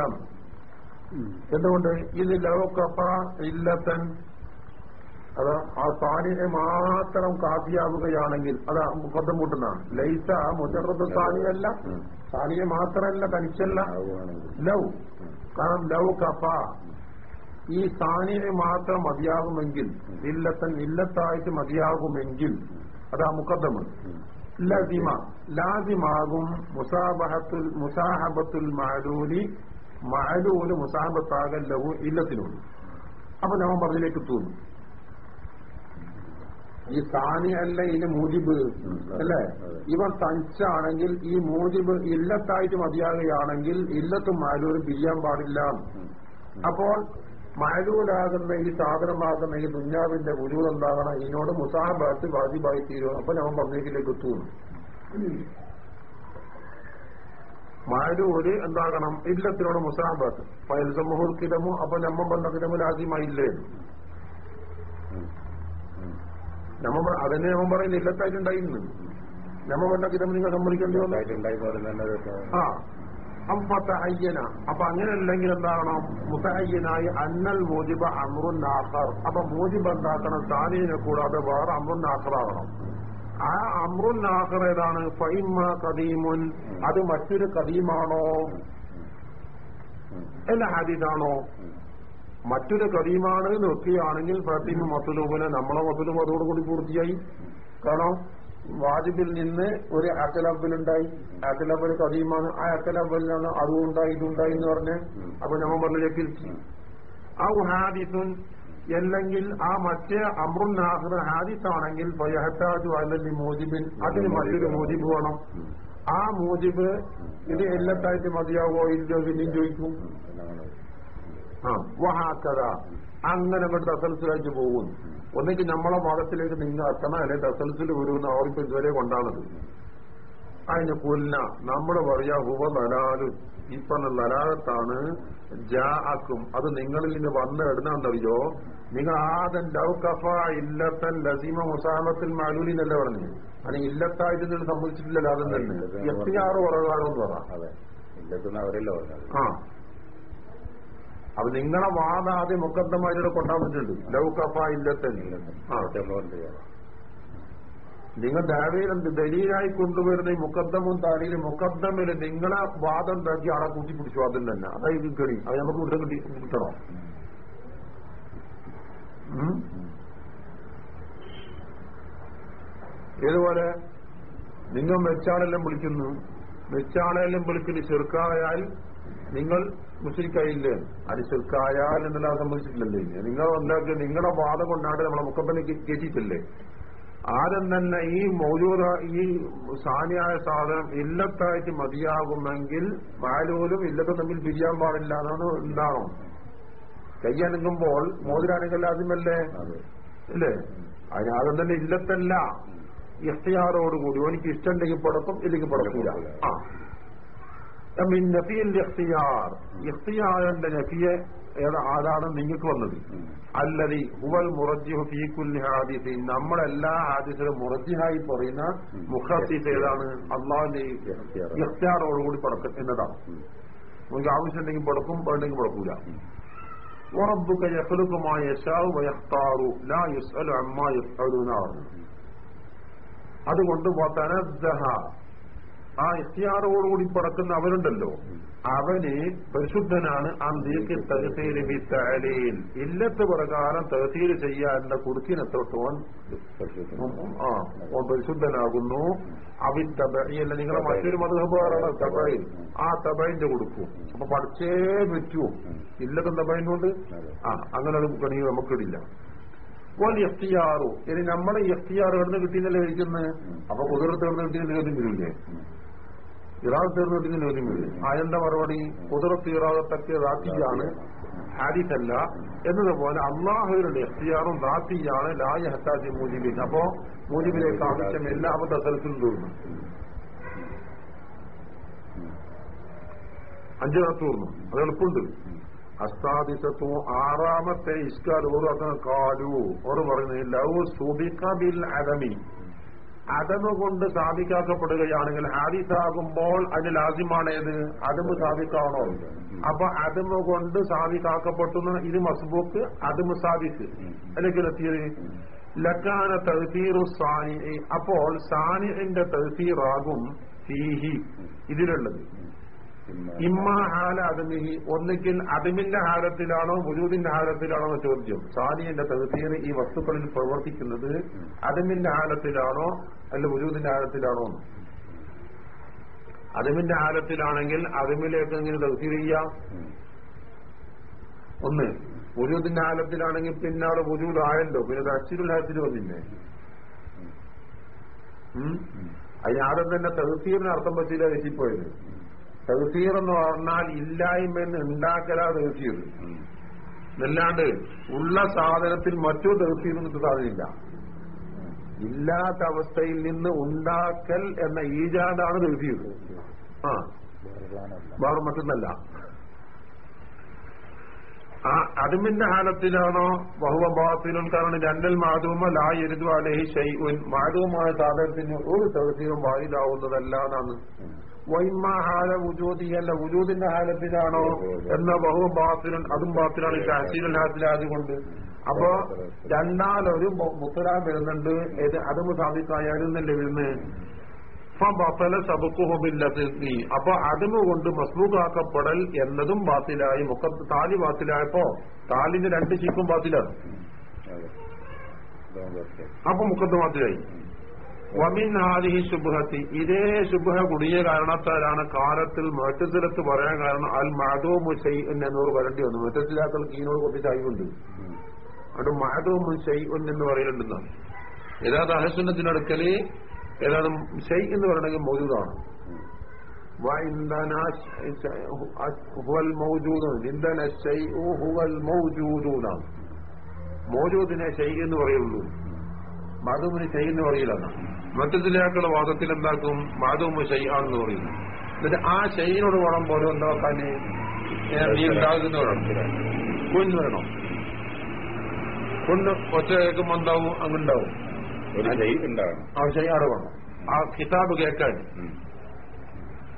എന്തുകൊണ്ട്? ഇത് ലോകപ്പ ഇല്ലത്തൻ. അത് ആ സാനിയെ മാത്രം കാഫിയാവുകയാണെങ്കിൽ അത് മുഖത്തം കൂട്ടുന്നതാണ് ലൈസ മുജറത് സാനിയല്ല സാനിയെ മാത്രമല്ല തനിച്ചല്ല. ലൗ. കാരണം ലൗ കഫ ഈ സാനിന് മാത്രം മതിയാകുമെങ്കിൽ ഇല്ലത്തൻ ഇല്ലത്തായിട്ട് മതിയാകുമെങ്കിൽ അതാ മുഖദ്ദമ്. ലസിമ ലാസിമാകും മുസാബഹത്തുൽ മുസാഹബത്തുൽ മാലൂലി മാലൂൽ മുസാഹബത്താകൽ ലഹു അപ്പൊ നമ്മൾ പറഞ്ഞിലേക്ക് തോന്നും ഈ സാനി അല്ല ഇതിന് മൂജിബ് അല്ലേ? ഇവർ തനിച്ചാണെങ്കിൽ ഈ മൂജിബ് ഇല്ലത്തായിട്ട് മതിയാകുകയാണെങ്കിൽ ഇല്ലത്തും മാലൂരും പിരിയാൻ പാടില്ല. അപ്പോൾ മാലൂലാകുന്ന ഈ സാധനമാകുന്ന ഈ ദുഞ്ഞാവിന്റെ ഗുരുവ് എന്താകണം ഇതിനോട് മുസാഹബാത്ത് വാജിബായി തീരും അപ്പൊ നമ്മൾ പറഞ്ഞേക്കിലേക്ക് എത്തുന്നു മഴലൂര് എന്താകണം? ഇല്ലത്തിനോട് മുസാഹബാത്ത് പയൽ സമൂഹത്തിലമോ അപ്പൊ നമ്മ പറഞ്ഞ രാജ്യമായി ആദ്യമായില്ലേ നമ്മ അതിനെ നമ്മൾ പറയുന്ന ഇല്ലത്തായിട്ടുണ്ടായിരുന്നു നമ്മ കിടമ് നിങ്ങൾ സമ്മതിക്കേണ്ടി വന്നു. ആ. അയ്യന. അപ്പൊ അങ്ങനെ അല്ലെങ്കിൽ എന്താകണം? മുത്തയ്യനായി അന്നൽ മോജിബ അമ്രുൻ നാഖർ അപ്പൊ മോജിബ് എന്താക്കണം? താനീനെ കൂടാതെ വേറെ അമ്രുൻ നാഖറാകണം ആ അമ്രുൻ നാഖർ ഏതാണ്? ഫൈമ കദീമുൻ. അത് മറ്റൊരു കദീമാണോ? അല്ല ഹദീദാണോ? മറ്റൊരു കദീമാണ് നോക്കുകയാണെങ്കിൽ ഫാത്തിമ മത്തുലൂബിനെ നമ്മളെ മസുലൂബ് അതോടുകൂടി പൂർത്തിയായി. കാരണം വാജിബിൽ നിന്ന് ഒരു അക്കലബിലുണ്ടായി അക്കലബൽ കദീമാണ്. ആ അക്കലബലിലാണ് അതും ഉണ്ടായി ഇതുണ്ടായി എന്ന് പറഞ്ഞ് അപ്പൊ നമ്മൾ പറഞ്ഞിലേക്ക് ആ ഹാദിസുൻ അല്ലെങ്കിൽ ആ മറ്റേ അമ്രുൻ നാഹർ ഹാദിസ് ആണെങ്കിൽ ഫയഹത്താജു അല്ലെങ്കിൽ മോജിബിൻ. അതിന് മറ്റൊരു മോജിബ് വേണം. ആ മോജിബ് ഇത് എല്ലാത്തായിട്ട് മതിയാവോ? ഇല്ലോ പിന്നെയും ചോദിക്കും. ആ വഹാക്കഥ അങ്ങനെ അങ്ങോട്ട് അസൽസിലായിട്ട് പോകും ഒന്നെങ്കിൽ നമ്മളെ ഭാഗത്തിലേക്ക് നിങ്ങൾ എത്തണം അല്ലെ? തസൽസിൽ വരുമെന്ന് അവർക്ക് ഇതുവരെ കൊണ്ടാണത്. അതിന് കൊല്ല. നമ്മൾ പറയാ ഹുവ ലലാലു ഈ പറഞ്ഞ നലാലത്താണ് ജാഅക്കും. അത് നിങ്ങളിൽ നിന്ന് വന്ന് ഇടുന്നറിയോ നിങ്ങൾ ആദൻ ലൗകഫ കഫ ഇല്ലത്തൻ ലസീമ മുസാമത്തിൽ മാലൂലിന്നല്ലേ പറഞ്ഞു? അല്ലെങ്കിൽ ഇല്ലത്തായിട്ട് നിങ്ങൾ സംഭവിച്ചിട്ടില്ലല്ലോ അതും തന്നെ. എത്തിയാറ് കുറവാണെന്ന് പറ. അവരല്ലോ പറഞ്ഞത്. ആ. അപ്പൊ നിങ്ങളെ വാദ ആദ്യം മുക്കദ്ദമാരുടെ കൊണ്ടാൻ പറ്റുന്നുണ്ട് ലവ് കഫ ഇല്ലത്തൻ ആ നിങ്ങൾ ദാവീലെന്ത് ദലീലായി കൊണ്ടുവരുന്ന ഈ മുക്കദ്ദമും താലിയിലും മുക്കദ്ദമിൽ നിങ്ങളെ വാദം ഉണ്ടാക്കി ആളെ കൂട്ടിപ്പിടിച്ചു. അതിൽ തന്നെ. അതായത് കളി അത് നമുക്ക് ഇവിടെ കിട്ടി കിട്ടണോ? ഏതുപോലെ? നിങ്ങൾ മെച്ചാളെല്ലാം വിളിക്കുന്നു. മെച്ചാളെല്ലാം വിളിക്കുന്ന ചെറുക്കായാൽ നിങ്ങൾ മുസ്ലിക്കായില്ലേ? അത് ചെറുക്കായാൽ എന്നെല്ലാം സംബന്ധിച്ചിട്ടില്ലല്ലേ നിങ്ങൾ ഉണ്ടാക്കിയ നിങ്ങളുടെ വാദം കൊണ്ടാണ് നമ്മളെ മുക്കപ്പനെ കയറ്റിയിട്ടില്ലേ ആദ്യം തന്നെ ഈ മൗജൂദ ഈ സാനിയായ സാധനം ഇല്ലത്തായിട്ട് മതിയാകുമെങ്കിൽ വാലൂലും ഇല്ലത്ത് തമ്മിൽ പിരിയാൻ പാടില്ല. എന്നാണ് എന്താണോ കയ്യനങ്ങുമ്പോൾ മോതിരാണെങ്കിൽ ആദ്യമല്ലേ? അല്ലേ? അതിന് ആദ്യം തന്നെ ഇല്ലത്തല്ല. ഇഷ്ടയാറോടുകൂടി എനിക്ക് ഇഷ്ടമുണ്ടെങ്കിൽ പുറത്തും ഇല്ലെങ്കിൽ പുറത്തും ആ. മിൻ നഫിയിൽ ഇഖ്തിയാർ ഇഖ്തിയാറിന്റെ നഫിയെ ഏതാ ആരാണ് നിങ്ങൾക്ക് വന്നത് അല്ലതി ഹുവൽ മുറജിഹു ഫീ കുല്ലി ഹാദിസിൻ നമ്മളെല്ലാ ഹാദിസിലും മുറജിഹായി പറയുന്ന മുഖത്തീസ് ഏതാണ് അള്ളാഹിന്റെ ഇഖ്തിയാറോടുകൂടി പടക്കും എന്നതാണ് നമുക്ക് ആവശ്യമുണ്ടെങ്കിൽ പടക്കും വേണ്ടെങ്കിൽ പടക്കൂല وربك يخلق ما يشاء ويختار لا يسأل عما يفعلون പറഞ്ഞു അതുകൊണ്ട് തനദ്ദഹ ആ ഇഖ്തിയാറോടുകൂടി പറക്കുന്ന അവരുണ്ടല്ലോ. അവന് പരിശുദ്ധനാണ് ആ തഹസീൽ ബി തഅലീൽ ഇല്ലത്ത് പ്രകാരം തഹസീൽ ചെയ്യാനുള്ള കുറുക്കിനെത്തോട്ടോൻ ആ ഓൻ പരിശുദ്ധനാകുന്നു. അവൻ തബയല്ല നിങ്ങളെ മറ്റൊരു മതഹബാറാണ് തബൈൻ ആ തബൈന്റെ കൊടുക്കും. അപ്പൊ പഠിച്ചേ പറ്റൂ. ഇല്ലത്തും തബൈനുണ്ട് ആ അങ്ങനെ അത് കണി നമുക്കിടില്ല. ഓൻ എഫ്തിയാറു ഇനി നമ്മുടെ എഫ്തിയാർ എവിടെ കിട്ടിയെന്നല്ലേ കഴിക്കുന്നത് അപ്പൊ കുതിർത്ത് എവിടെ കിട്ടിയെന്ന് കേട്ടിട്ടില്ലേ ഇറാദ് തീർന്നിട്ടിങ്ങനെ വരും അതെന്താ മറുപടി കുതിർത്ത് ഇറാദത്തൊക്കെ റാത്തിയാണ് ഹാരിസല്ല എന്നതുപോലെ അള്ളാഹുരുടെ എഫ്തിയാറും റാത്തിയാണ് ലായ ഹത്താജി മൂജിബിൻ. അപ്പോ മൂജിബിലേക്ക് ആവശ്യം എല്ലാ അബദ്ധത്തിലും തീർന്നു. അഞ്ചു തീർന്നു. അത് എളുപ്പമുണ്ട്. അസ്താദിസത്തു ആറാമത്തെ ഇസ്കാൽ ഓർക്കുന്ന കാലു. ഓർ പറയുന്നത് ലവ് സുബിക ബിൽ അദമി അതമ കൊണ്ട് സ്ഥാപിക്കാക്കപ്പെടുകയാണെങ്കിൽ ഹാദിസാകുമ്പോൾ അതിന് ലാസിമാണ് ഏത് അതമ് സ്ഥാപിക്കാണോ അപ്പൊ അതമ കൊണ്ട് സ്ഥാപിക്കാക്കപ്പെട്ടുന്ന ഇത് മസ്ബൂക്ക് അതമ് സ്ഥാപിക്ക് അല്ലെങ്കിൽ എത്തിയത് ലക്കാന തഹസീറു സാനി അപ്പോൾ സാനിന്റെ തഹസീറാകും ഇതിലുള്ളത്. ഇമ്മ ഹാല അതിമിഹി ഒന്നിക്കിൽ അതിമിന്റെ ഹാരത്തിലാണോ മുജൂദിന്റെ ഹാരത്തിലാണോ എന്ന ചോദ്യം. സാനിയന്റെ തഹസീർ ഈ വസ്തുക്കളിൽ പ്രവർത്തിക്കുന്നത് അതിമിന്റെ ഹാലത്തിലാണോ അല്ല മുജൂദിന്റെ ഹാലത്തിലാണോ? അതിമിന്റെ ഹാരത്തിലാണെങ്കിൽ ഹാലത്തിലാണെങ്കിൽ അദമിലേക്ക് എങ്ങനെ തഹസീർ ചെയ്യാം? ഒന്ന് മുജൂദിന്റെ ഹാലത്തിലാണെങ്കിൽ പിന്നെ അവിടെ മുജൂദ് ആയല്ലോ പിന്നെ തഹസീറുൽ ഹാലത്തിൽ വന്നില്ലേ അതിനാദ്യം തന്നെ തഹസീറിന് അർത്ഥം പറ്റിയില്ല തെറ്റിപ്പോയത്. തഹസീർ എന്ന് പറഞ്ഞാൽ ഇല്ലായ്മ ഉണ്ടാക്കലാ തഹസീർ അല്ലാണ്ട് ഉള്ള സാധനത്തിൽ മറ്റു തഹസീർ എന്നിട്ട് സാധനമില്ല. ഇല്ലാത്ത അവസ്ഥയിൽ നിന്ന് ഉണ്ടാക്കൽ എന്ന ഈജാദാണ് തഹസീർ ആ. വേറെ മറ്റൊന്നല്ല. ആ അടിമിന്റെ ഹാലത്തിലാണോ? ബഹുവ ബാത്തിലും കാരണം രണ്ടൽ മാധുമ ലാ എരുതു അലഹി ഷൈഉൻ. മാധുവുമായ സാധനത്തിന് ഒരു തഹസീറും വായിലാവുന്നതല്ല എന്നാണ് വൈമ ഹാല ഉജൂതിയല്ല ഉജൂദിന്റെ ഹാലത്തിലാണോ എന്ന ബഹു ബാത്തിലും അതും ബാത്തിലാണ് തഹസീൽ ഹാലത്തിലായതുകൊണ്ട് അപ്പോ രണ്ടാലൊരു മുത്തലാ വരുന്നുണ്ട്. ഏത് അതും സാധിക്കായാലും എന്നല്ലേ വരുന്നത് അപ്പൊ അതിമ കൊണ്ട് മസ്ബൂഖാക്കപ്പെടൽ എന്നതും ബാത്തിലായി. മുഖത്ത് താലി ബാത്തിലായപ്പോ താലിന്റെ രണ്ട് ചീപ്പും ബാത്തിലാണ്. അപ്പൊ മുഖത്ത് ബാത്തിലായി. വമിൻ ആദിഹി ശുഭത്തി ഇതേ ശുഭ കുടിയ കാരണത്താലാണ് കാലത്തിൽ മറ്റത്തിലത്ത് പറയാൻ കാരണം അൽ മാധോ മുസൈ എന്നോട് വരേണ്ടി വന്നു. മറ്റത്തിലാക്കൾക്ക് ഈനോട് കുറച്ച് ചായ്വുണ്ട്. അത് മാധോ മുസൈ എന്ന് പറയുന്നുണ്ടെന്നാണ് ഏതാത് അഹസുന്നത്തിനടുക്കൽ ഏതാണ് ഷെയ് എന്ന് പറയണമെങ്കിൽ മൗജൂദാണ്. മൗജൂദിനെ ഷെയ് എന്ന് പറയുള്ളൂ. മധുവിന് ഷെയ് എന്ന് പറയില്ല മറ്റത്തിലേക്കുള്ള വാദത്തിൽ എന്താക്കും മാധവും ഷെയ് ആണെന്ന് പറയുന്നു. എന്നിട്ട് ആ ഷെയ്യിനോട് വേണം പോലും എന്താക്കാൻ? നീ ഉണ്ടാകുന്ന കുഞ്ഞു വേണം. കൊണ്ട് ഒറ്റ കേൾക്കുമ്പോ എന്താവും അങ്ങുണ്ടാവും ആ ചെയ്യാറ് വേണം. ആ കിതാബ് കേൾക്കാൻ.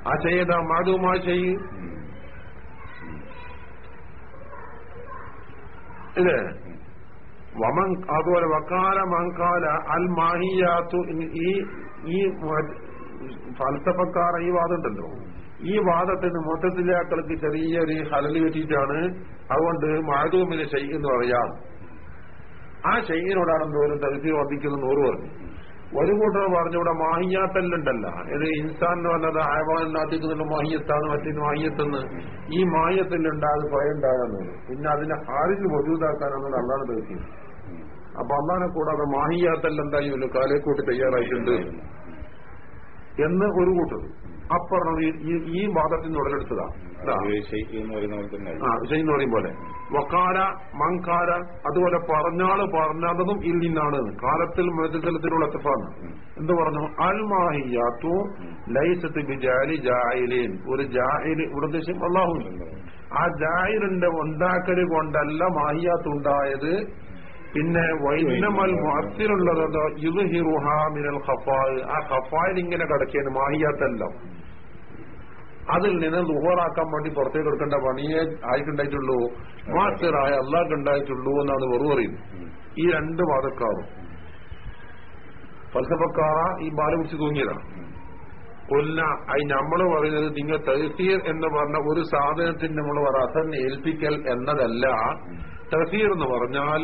ആ ചെയ്യതാ മാധവും ആ ചെയ്യ് ഇത് വമൻ അതുപോലെ വക്കാല മങ്കാല അൽ മാഹിയാത്തു ഈ ഈ ഫലസഫക്കാർ ഈ വാദമുണ്ടല്ലോ. ഈ വാദത്തിന് മൊത്തത്തിലാക്കൾക്ക് ചെറിയൊരു ഹലൽ കിട്ടിയിട്ടാണ് അതുകൊണ്ട് മാധുവിന് ഷെയ് എന്ന് പറയാം. ആ ഷെയ്യിനോടാണ് എന്തോരം തകുതി വർദ്ധിക്കുന്നു നൂറ് പറഞ്ഞു ഒരു കൂട്ടർ പറഞ്ഞു ഇവിടെ മാഹിയാത്തല്ലുണ്ടല്ല. ഇത് ഇൻസാൻ എന്ന് പറഞ്ഞത് ആയവാനാത്തിക്കുന്നുള്ള മാഹിയത്താണ് മറ്റൊരു മാഹിയത്തെന്ന്. ഈ മാഹിയത്തിലുണ്ടാകും സ്വയം ഉണ്ടാകുന്നു പിന്നെ അതിനെ ആരിൽ മൊജൂതാക്കാനാണ് അള്ളാണ് തകസി അപ്പൊ അള്ളാനെ കൂടാതെ മാഹിയാത്തല്ലെന്തായാലും കാലേക്കൂട്ടി തയ്യാറായിട്ടുണ്ട്. എന്ന് ഒരു കൂട്ടർ. അപ്പറഞ്ഞത് ഈ വാദത്തിൽ നിന്ന് ഉടലെടുത്തതാ. എന്ന് പറയും പോലെ. വക്കാര മങ്കാര അതുപോലെ പറഞ്ഞാൾ പറഞ്ഞതും ഇല്ലിന്നാണ്. കാലത്തിൽ മൃതലത്തിലുള്ള എത്തഫാണ്. എന്ത് പറഞ്ഞു? അൽ മാഹിയാത്തു ലൈസത്ത് ബിജാലി ജാഹിലീൻ. ഒരു ജാഹിൽ ഇവിടെ ഉദ്ദേശം അള്ളാഹു ആ ജാഹിലിന്റെ ഉണ്ടാക്കൽ കൊണ്ടല്ല മാഹിയാത്ത് ഉണ്ടായത് പിന്നെ വൈനമൽ മുഅത്തിലുള്ളത് ഇത് മിനൽ ഖഫായ് ആ ഖഫായിൽ ഇങ്ങനെ കിടക്കിയാണ് മാഹിയാത്തെല്ലാം. അതിൽ നിന്ന് ദുഹോറാക്കാൻ വേണ്ടി പുറത്തേക്ക് എടുക്കേണ്ട പണിയെ ആയിക്കുണ്ടായിട്ടുള്ളൂ മാസ്റ്ററായ അള്ളാഹ് ഉണ്ടായിട്ടുള്ളൂ എന്നാണ് വെറു പറയുന്നത് ഈ രണ്ട് വാദക്കാറും ഫൽസഫക്കാറ ഈ ബാല കുറിച്ച് തൂങ്ങിയതാണ്. കൊല്ല അത് നമ്മൾ പറയുന്നത് നിങ്ങൾ തഹസീർ എന്ന് പറഞ്ഞ ഒരു സാധനത്തിന് നമ്മൾ അസൻ ഏൽപ്പിക്കൽ എന്നതല്ല. തഹസീർ എന്ന് പറഞ്ഞാൽ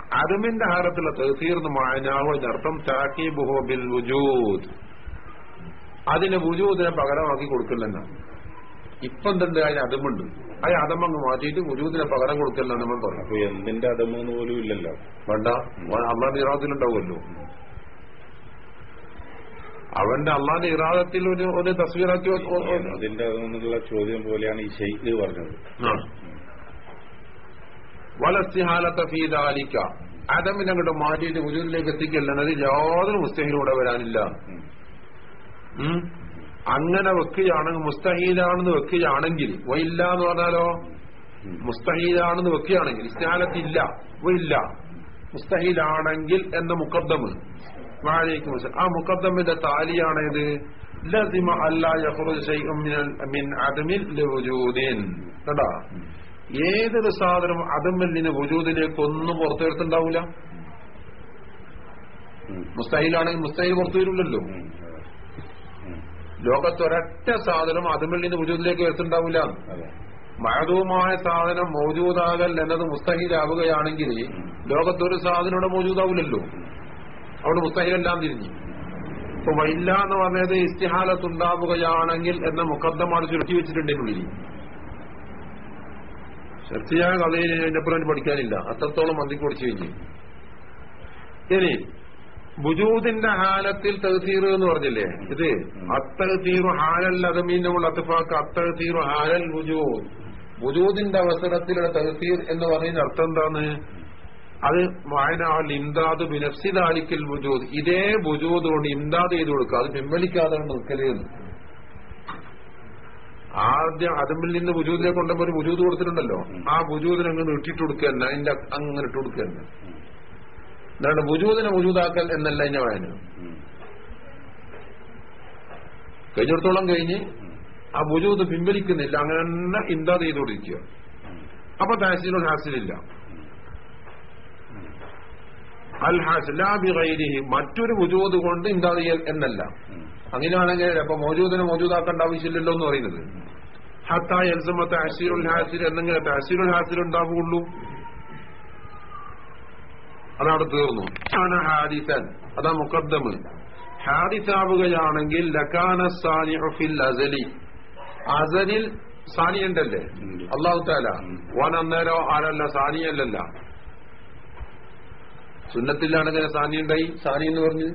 അരുമിന്റെ ഹാരത്തിലെ തഹസീർ മായനാവർത്ഥം ചാക്കി ബിൽ വുജൂദ്. അതിന് വുജൂദിനെ പകരമാക്കി കൊടുക്കില്ലെന്നാണ് ഇപ്പൊ എന്തുണ്ട് അതിന് അതമുണ്ട്. ആ അതമങ്ങ് മാറ്റിയിട്ട് വുജൂദിനെ പകരം കൊടുക്കില്ല നമ്മൾ പറഞ്ഞു എന്തിന്റെ അതമെന്ന് പോലും ഇല്ലല്ലോ. വേണ്ട. അള്ളാന്റെ ഇറാദത്തിലുണ്ടാവുമല്ലോ അവന്റെ അള്ളാന്റെ ഇറാദത്തിൽ ഒരു ഒരു തസ്വീറാക്കി അതിന്റെ ചോദ്യം പോലെയാണ് ഈ ഷെയ്ഖ് പറഞ്ഞത്. ആ. വലസ്തിഹാലത്ത ഫീദാലിക്ക അതമിനെ അങ്ങോട്ട് മാറ്റിയിട്ട് വുജൂദിലേക്ക് എത്തിക്കല്ലെന്നത് യാതൊരു മുസ്തഹിലൂടെ വരാനില്ല. അങ്ങനെ വെക്കുകയാണെങ്കിൽ മുസ്തഹീലാണെന്ന് വെക്കുകയാണെങ്കിൽ വയില്ല എന്ന് പറഞ്ഞാലോ? മുസ്തഹീലാണെന്ന് വെക്കുകയാണെങ്കിൽ ഇസ്ലാലത്തില്ല വയില്ല മുസ്തഹീലാണെങ്കിൽ എന്ന മുക്കദ്ദമ് വാലേക്കും ആ മുക്കദ്ദമിന്റെ താലിയാണേത്. ലസിമ അല്ലാ മിനൽ മിൻ അദമിൽ ലിവുജൂദിൻ. കേട്ടോ ഏതൊരു സാധനം അദമിൽ വജൂദിലേക്ക് ഒന്നും പുറത്തെടുത്തുണ്ടാവില്ല ഉം. മുസ്തഹിലാണെങ്കിൽ മുസ്തഹിൽ പുറത്തു വരില്ലല്ലോ ഉം. ഉം. ലോകത്തൊരൊറ്റ സാധനം അതുമിൽ നിന്ന് വുജൂദിലേക്ക് വരുത്തുണ്ടാവില്ല മഴതുമായ സാധനം മൗജൂദാകൽ എന്നത് മുസ്തഹിലാവുകയാണെങ്കിൽ ലോകത്തൊരു സാധനം ഇവിടെ മൗജൂദാവില്ലല്ലോ അവിടെ മുസ്തഹിലെല്ലാം തിരിഞ്ഞു ഇപ്പൊ വൈല്ല എന്ന് പറഞ്ഞത് ഇസ്തിഹാലത്തുണ്ടാവുകയാണെങ്കിൽ എന്ന മുഖദ്ദമാണ് ചുരുക്കി വെച്ചിട്ടുണ്ട് ചർച്ചയായ കഥയിൽ അതിന്റെ അപ്പുറം പഠിക്കാനില്ല. അത്രത്തോളം മന്തി പഠിച്ചു കഴിഞ്ഞു ഇനി ബുജൂദിന്റെ ഹാലത്തിൽ തഹസീർ എന്ന് പറഞ്ഞില്ലേ? ഇത് അത്തഹസീറു ഹാലൽ അദമീനുള്ള അത്തഫാക്ക് അത്തഹസീറു ഹാലൽ ബുജൂദ് ബുജൂദിന്റെ അവസരത്തിലുള്ള തഹസീർ എന്ന് പറയുന്ന അർത്ഥം എന്താണ്? അത് വായന ഇംദാദ് ബിനഫ്സിദാലിക്കൽ ബുജൂദ് ഇതേ ബുജൂദ് കൊണ്ട് ഇംദാദ് ചെയ്ത് കൊടുക്കുക. അത് പിൻവലിക്കാതെ നിൽക്കലേന്ന് ആദ്യം അതുമ്പിൽ നിന്ന് ബുജൂദിനെ കൊണ്ടുമ്പോൾ ഒരു ബുജൂദ് കൊടുത്തിട്ടുണ്ടല്ലോ ആ ബുജൂദിനെ അങ്ങ് നീട്ടിട്ട് കൊടുക്കുക തന്നെ അതിന്റെ അങ്ങനെ ഇട്ട് കൊടുക്കുക തന്നെ എന്താണ് ബുജൂദിനെ ബുജൂദാക്കൽ എന്നല്ല അതിന്റെ വായന. കഴിഞ്ഞിടത്തോളം കഴിഞ്ഞ് ആ ബുജൂദ് പിൻവലിക്കുന്നില്ല അങ്ങനെ തന്നെ ഇന്താ ചെയ്തുകൊണ്ടിരിക്കുക അപ്പൊ തഹസീലുൽ ഹാസിലില്ല അൽ ഹാസിൽ ലാ ബിഗൈരിഹി മറ്റൊരു ബുജൂദ് കൊണ്ട് ഇന്താ ചെയ്യൽ എന്നല്ല. അങ്ങനെയാണെങ്കിൽ അപ്പൊ മോജൂദിനെ മോജൂദാക്കേണ്ട ആവശ്യമില്ലല്ലോ എന്ന് പറയുന്നത്. ഹത്താ എൽസമ തഹസീലുൽ ഹാസിൽ എന്തെങ്കിലും തഹസീലുൽ ഹാസിൽ ഉണ്ടാവുകയുള്ളൂ. അതവിടെ തീർന്നു. ഹാദിസൻ. അതാ മുക്കദ്ദമ് ഹാദിസാവുകയാണെങ്കിൽ ലക്കാന സാനിഉ ഫിൽ അസലി. അസലിൽ സാനിയുണ്ടല്ലേ. അള്ളാഹു താല ഓൻ അന്നേരോ ആരല്ല സാനിയല്ലല്ല. സുന്നത്തിലാണെങ്കിൽ സാനി ഉണ്ടായി സാനി എന്ന് പറഞ്ഞ്?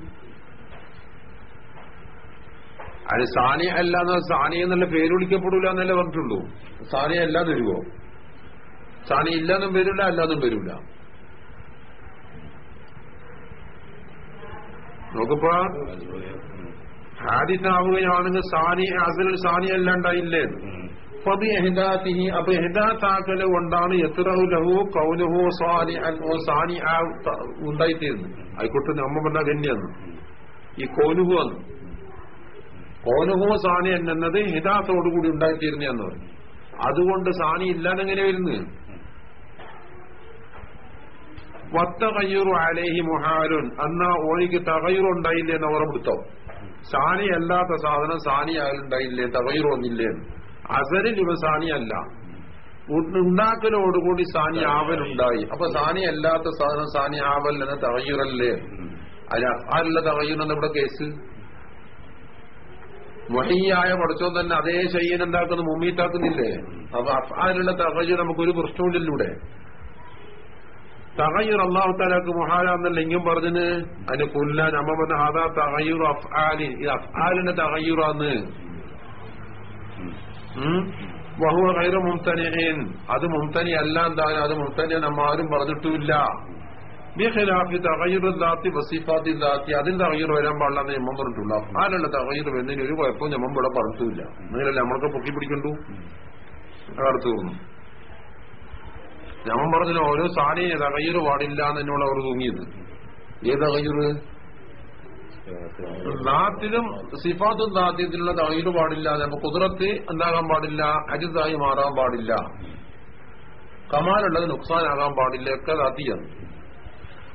അത് സാനി അല്ല എന്ന് സാനി എന്നുള്ള പേര് വിളിക്കപ്പെടൂല എന്നല്ലേ പറഞ്ഞിട്ടുള്ളൂ. സാനി അല്ലാന്ന് വരുമോ സാനി ഇല്ലാന്നും വരില്ല അല്ലാന്നും വരില്ല. നോക്കപ്പോ ഹാദിത്താവുകയാണെങ്കിൽ സാനി അസൽ സാനി അല്ലാണ്ടായില്ലേ. അപ്പൊ എഹിദാത്തിഹി അപ്പൊ എഹിദാത്താക്കൽ കൊണ്ടാണ് എത്രഹു ലഹു കൗലുഹോ സാനി ഓ സാനി ആ ഉണ്ടായിത്തീരുന്നത് ആയിക്കോട്ടെ നമ്മ പറഞ്ഞ തന്നെയാണ്. ഈ കൗലുഹു എന്ന് കോനുഹു സാനി എന്നത് ഹിദാത്തോടുകൂടി ഉണ്ടായിത്തീരുന്നതെന്ന് പറഞ്ഞു. അതുകൊണ്ട് സാനി ഇല്ലാന്നെങ്ങനെ വത്ത കയ്യൂറു അലേഹി മുഹാലുൻ. എന്നാ ഓനിക്ക് തകയൂറുണ്ടായില്ലേ എന്ന് ഓർമ്മടുത്തോ സാനി അല്ലാത്ത സാധനം സാനി ആയാലുണ്ടായില്ലേ തകയൂറൊന്നില്ലേ അസരിൽ ഇവ സാനി അല്ല. ഉണ്ടാക്കലോടുകൂടി സാനി ആവലുണ്ടായി അപ്പൊ സാനി അല്ലാത്ത സാധനം സാനി ആവൽ എന്ന തകയൂറല്ലേ. അല്ല അല്ല എന്ന ഇവിടെ കേസ്? മൊഹിയായ പഠിച്ചോ തന്നെ അതേ ശയ്യൻ എന്താക്കുന്നു? മുമ്മീത്താക്കുന്നില്ലേ? അപ്പൊ അഫാലുള്ള തകയ്യർ നമുക്കൊരു പ്രശ്നമില്ലൂടെ തകയ്യർ അള്ളാഹു താലാക്ക് മുഹാലെന്നല്ല ഇങ്ങും പറഞ്ഞിന്? അതിന് കൊല്ലാൻ അമ്മ പറഞ്ഞ അതാ തകയ്യൂർ അഫ്ആലി ഇത് അഫ്ആാലിന്റെ തകയ്യൂറാന്ന്? വഹുവ കൈറ മുംതനിഹീൻ. അത് മുംതനി അല്ല എന്താണ്? അത് മുംതനി നമ്മ ആരും പറഞ്ഞിട്ടുമില്ല. ബിഖിലാഫി തകയ്യുർ ദാത്തി വസീഫാത്തി ദാത്തി. അതിന് തകയ്യുർ വരാൻ പാടില്ല എന്ന് നമ്മൾ പറഞ്ഞിട്ടുള്ളൂ അഫ്ആലുള്ള തകയ്യുർ വരുന്നതിന് ഒരു കുഴപ്പവും ഞമ്മൻ ഇവിടെ പറഞ്ഞിട്ടില്ല. നിങ്ങളല്ലേ നമ്മളൊക്കെ പൊക്കി പിടിക്കണ്ടു? അവിടെ തീർന്നു ഞാൻ പറഞ്ഞില്ല ഓരോ സാനിയെ തകയ്യുർ പാടില്ല എന്ന് എന്നോട് അവർ തൂങ്ങിയത്. ഏത് തകയ്യുർ നാത്തിലും സിഫാത്തും ദാത്യത്തിലുള്ള തകയ്യുർ പാടില്ല. നമുക്ക് കുതിരത്ത് എന്താകാൻ പാടില്ല? അജിതായി മാറാൻ പാടില്ല. കമാലുള്ളത് നുക്സാനാകാൻ പാടില്ല. ഒക്കെ ദാത്തിയാണ്.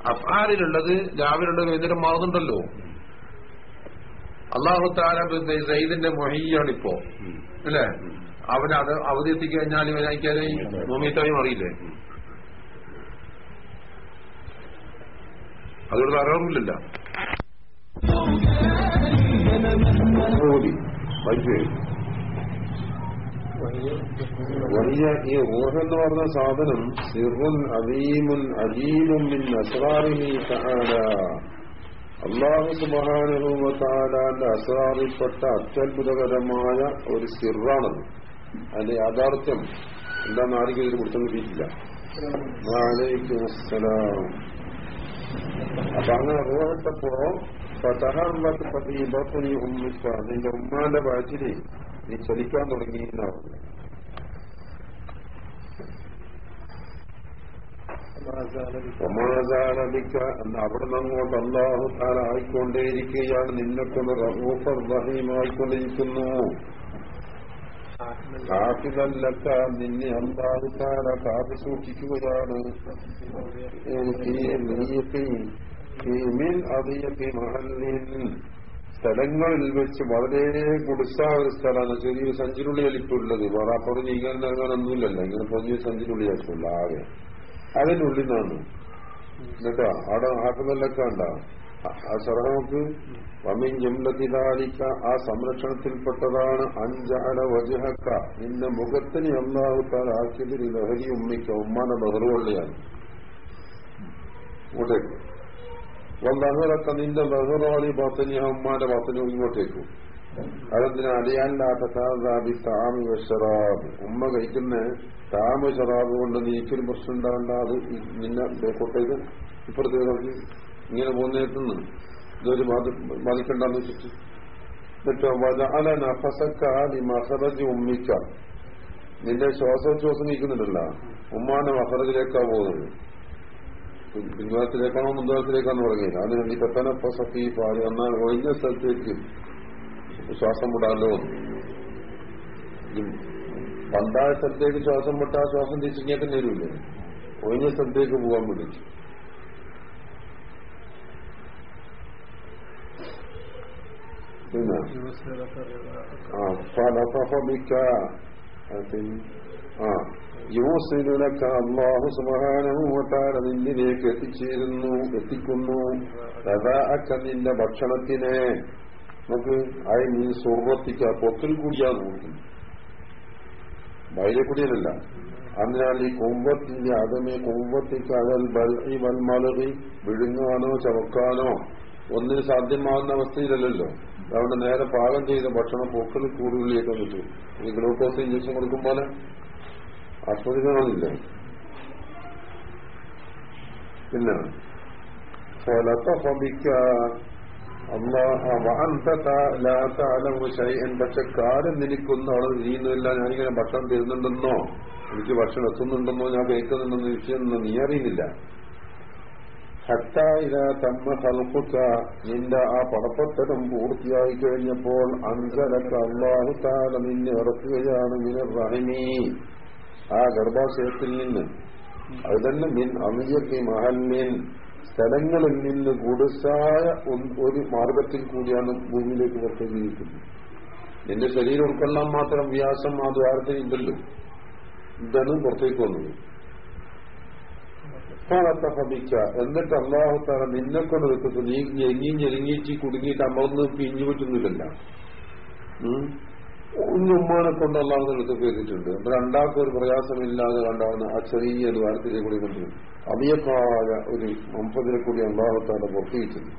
അഫ്ആലിലുള്ളത് രാവിലുള്ളത് വൈകുന്നേരം മാറുന്നുണ്ടല്ലോ. അള്ളാഹു താല സൈദിന്റെ മൊഹിയാണിപ്പോ. അല്ലേ? അവന് അത് അവധി എത്തിക്കഴിഞ്ഞാൽ ഇവനയക്കാതെ ഭൂമിത്തായും അറിയില്ലേ അതുകൊണ്ട് തകർന്നില്ല വലിയ ഈ ഊഹ എന്ന് പറഞ്ഞ സാധനം സിറുൻ അലീമുൻ അലീമുൻ അള്ളാഹു സുബാനുഭവത്താലാന്റെ അസ്രാറിൽപ്പെട്ട അത്യത്ഭുതകരമായ ഒരു സിറാണത്. അതിന്റെ യാഥാർത്ഥ്യം എന്താന്ന് ആർക്കും ഇതിൽ കൊടുത്തു അസ്സലാം അപ്പൊ അങ്ങനെ റൂഹത്തപ്പോ ഫതഹർവത്ത് ഫീ ബത്നി ഉമ്മിക്ക നിന്റെ ഉമ്മാന്റെ വയറ്റിൽ നീ ചൊലിക്കാൻ തുടങ്ങി എന്നാണ് ഒമാസാരമിക്ക എന്ന് അവിടെ നിന്ന് അങ്ങോട്ട് അള്ളാഹു താല ആയിക്കൊണ്ടേയിരിക്കുകയാണ്. നിന്നെ കൊണ്ട് റഹൂഫർ റഹീമായിക്കൊണ്ടിരിക്കുന്നു കാഫിതല്ലക്ക നിന്നെ അള്ളാഹു താല കാത്തു സൂക്ഷിക്കുകയാണ്. മഹല്ലിൻ. സ്ഥലങ്ങളിൽ വെച്ച് വളരെ കുടിസ ഒരു സ്ഥലമാണ്. ചെറിയ സഞ്ചിരുള്ളി അലിപ്പുള്ളത് വേറെ അപ്പുറം നീങ്ങാൻ ഇറങ്ങാനൊന്നുമില്ലല്ലോ ഇങ്ങനെ പൊഞ്ഞ സഞ്ചിരുള്ളി അലിപ്പുള്ള ആകെ. അതിനുള്ളിൽ നിന്നാണ്. എന്നിട്ടാ? അവിടെ ആക്കുന്നല്ലൊക്കെ ഉണ്ടാവും ആ സർഹമക്ക് വമിൻ ജംലത്തിലാലിക്ക ആ സംരക്ഷണത്തിൽപ്പെട്ടതാണ് അഞ്ചാട വജഹക്ക. നിന്റെ മുഖത്തിന് ഒന്നാമത്താൽ ആക്കിയതിൽ ലഹരി ഉമ്മിക്ക ഉമ്മാന്റെ ബഹറുകൊള്ളിയാണ് ഇങ്ങോട്ടേക്ക്. വന്നഹറൊക്കെ നിന്റെ ബഹുറോളി ബാത്തനി ഉമ്മാന്റെ ബാത്തനി ഇങ്ങോട്ടേക്കും. അതെന്തിനാ? അറിയാനില്ലാത്ത താമി താമി ഷറാബ്. ഉമ്മ കഴിക്കുന്ന താമ ഷറാബ് കൊണ്ട് നീക്കൊരു പ്രശ്നം ഉണ്ടാകണ്ട അത് നിന്നെ ബേക്കോട്ടേക്ക് ഇപ്പുറത്തേക്ക് നോക്കി ഇങ്ങനെ പോകുന്നേക്കുന്നു ഇതൊരു ബാധിക്കണ്ടെന്ന് വെച്ചിട്ട്. എന്നിട്ടോ? വജഅല നഫസക്കാലി മഹറജ് ഉമ്മിക്ക. നിന്റെ ശ്വാസോച്ഛ്വാസം നീക്കുന്നുണ്ടല്ല. ഉമ്മാന്റെ മഹറജിലേക്കാ പോകുന്നത്. പിൻവാസത്തിലേക്കാണോ മുൻവാസത്തിലേക്കാന്ന് പറഞ്ഞില്ല അതിന് വേണ്ടി പെത്തനപ്പസഫി പാൽ എന്നാൽ ഒഴിഞ്ഞ സ്ഥലത്തേക്ക് ശ്വാസം വിടാലോ പണ്ടായ സ്ഥലത്തേക്ക് ശ്വാസം വിട്ടാൽ ശ്വാസം തിരിച്ചിങ്ങേക്ക് നേരില്ലേ ഒഴിഞ്ഞ സ്ഥലത്തേക്ക് പോകാൻ വേണ്ടി പിന്നെ ആ ഫലഫബിക്ക ആ യൂസിനുലക്ക അള്ളാഹു സുബാനുവത്താല നിന്നിലേക്ക് എത്തിച്ചേരുന്നു എത്തിക്കുന്നു. അക്ക നിന്റെ ഭക്ഷണത്തിനെ. നമുക്ക് അയ നീ സുർവത്തിക്ക പൊത്തിൽ കൂടിയാ നോക്കും വയലെ കുടിയനല്ല അതിനാൽ ഈ കുമ്പത്തിന്റെ അതമേ കുമ്പത്തിക്ക് അതൽ ഈ വൽമലറി വിഴുങ്ങാനോ ചവക്കാനോ ഒന്നിന് സാധ്യമാകുന്ന അവസ്ഥയിലല്ലല്ലോ. അതുകൊണ്ട് നേരെ പാകം ചെയ്ത ഭക്ഷണം പൊക്കൽ കൂടുതലേക്ക് കിട്ടും ഈ ഗ്ലൂക്കോസ് ഇഞ്ചക്ഷൻ കൊടുക്കും പോലെ ആസ്വദിക്കണമെന്നില്ല. പിന്നെ പക്ഷെ കാലം നിനക്കൊന്നും അവിടെ നീയുന്നില്ല ഞാനിങ്ങനെ ഭക്ഷണം തരുന്നുണ്ടെന്നോ എനിക്ക് ഭക്ഷണം എത്തുന്നുണ്ടെന്നോ ഞാൻ കേൾക്കുന്നുണ്ടെന്നോ വിഷയമൊന്നും നീ അറിയുന്നില്ല. ഹത്തായിര തമ്മ ഹൽക്കുക്ക നിന്റെ ആ പടപ്പത്തരം പൂർത്തിയായി കഴിഞ്ഞപ്പോൾ അള്ളാഹു താല നിന്നെ ഇറക്കുകയാണ് മിനർ റഹിമീ ആ ഗർഭാശയത്തിൽ നിന്ന് അത് തന്നെ മിൻ അമിയത്തി മഹന്മീൻ സ്ഥലങ്ങളിൽ നിന്ന് ഗുഡസായ ഒരു മാർഗത്തിൽ കൂടിയാണ് ഭൂമിയിലേക്ക് പുറത്തേക്ക് ജീവിക്കുന്നത് നിന്റെ ശരീരം ഉൾക്കൊള്ളാൻ മാത്രം വ്യാസം ആ ദ്വാരത്തിൽ ഇല്ലല്ലോ ഇതാണ് പുറത്തേക്ക് വന്നത്. എന്നിട്ട് അള്ളാഹുത്താല നിന്നെ കൊണ്ട് വെക്കുന്നു നീ ഞെങ്ങി ഞെരുങ്ങിച്ച് കുടുങ്ങിയിട്ട് അമർന്ന് പിഞ്ഞു പറ്റുന്നില്ലല്ല ഉമ്മാനെ കൊണ്ട് അള്ളാഹു എടുത്തൊക്കെ എത്തിയിട്ടുണ്ട് രണ്ടാൾക്കും ഒരു പ്രയാസമില്ലാതെ കണ്ടാവുന്ന ആ ചെറിയ ദ്വാരത്തിലെ കൂടി കൊണ്ട്. അമിയക്കാല ഒരു അമ്പതിനെ കൂടി അള്ളാഹുത്താല പൊട്ടിയിട്ടുണ്ട്.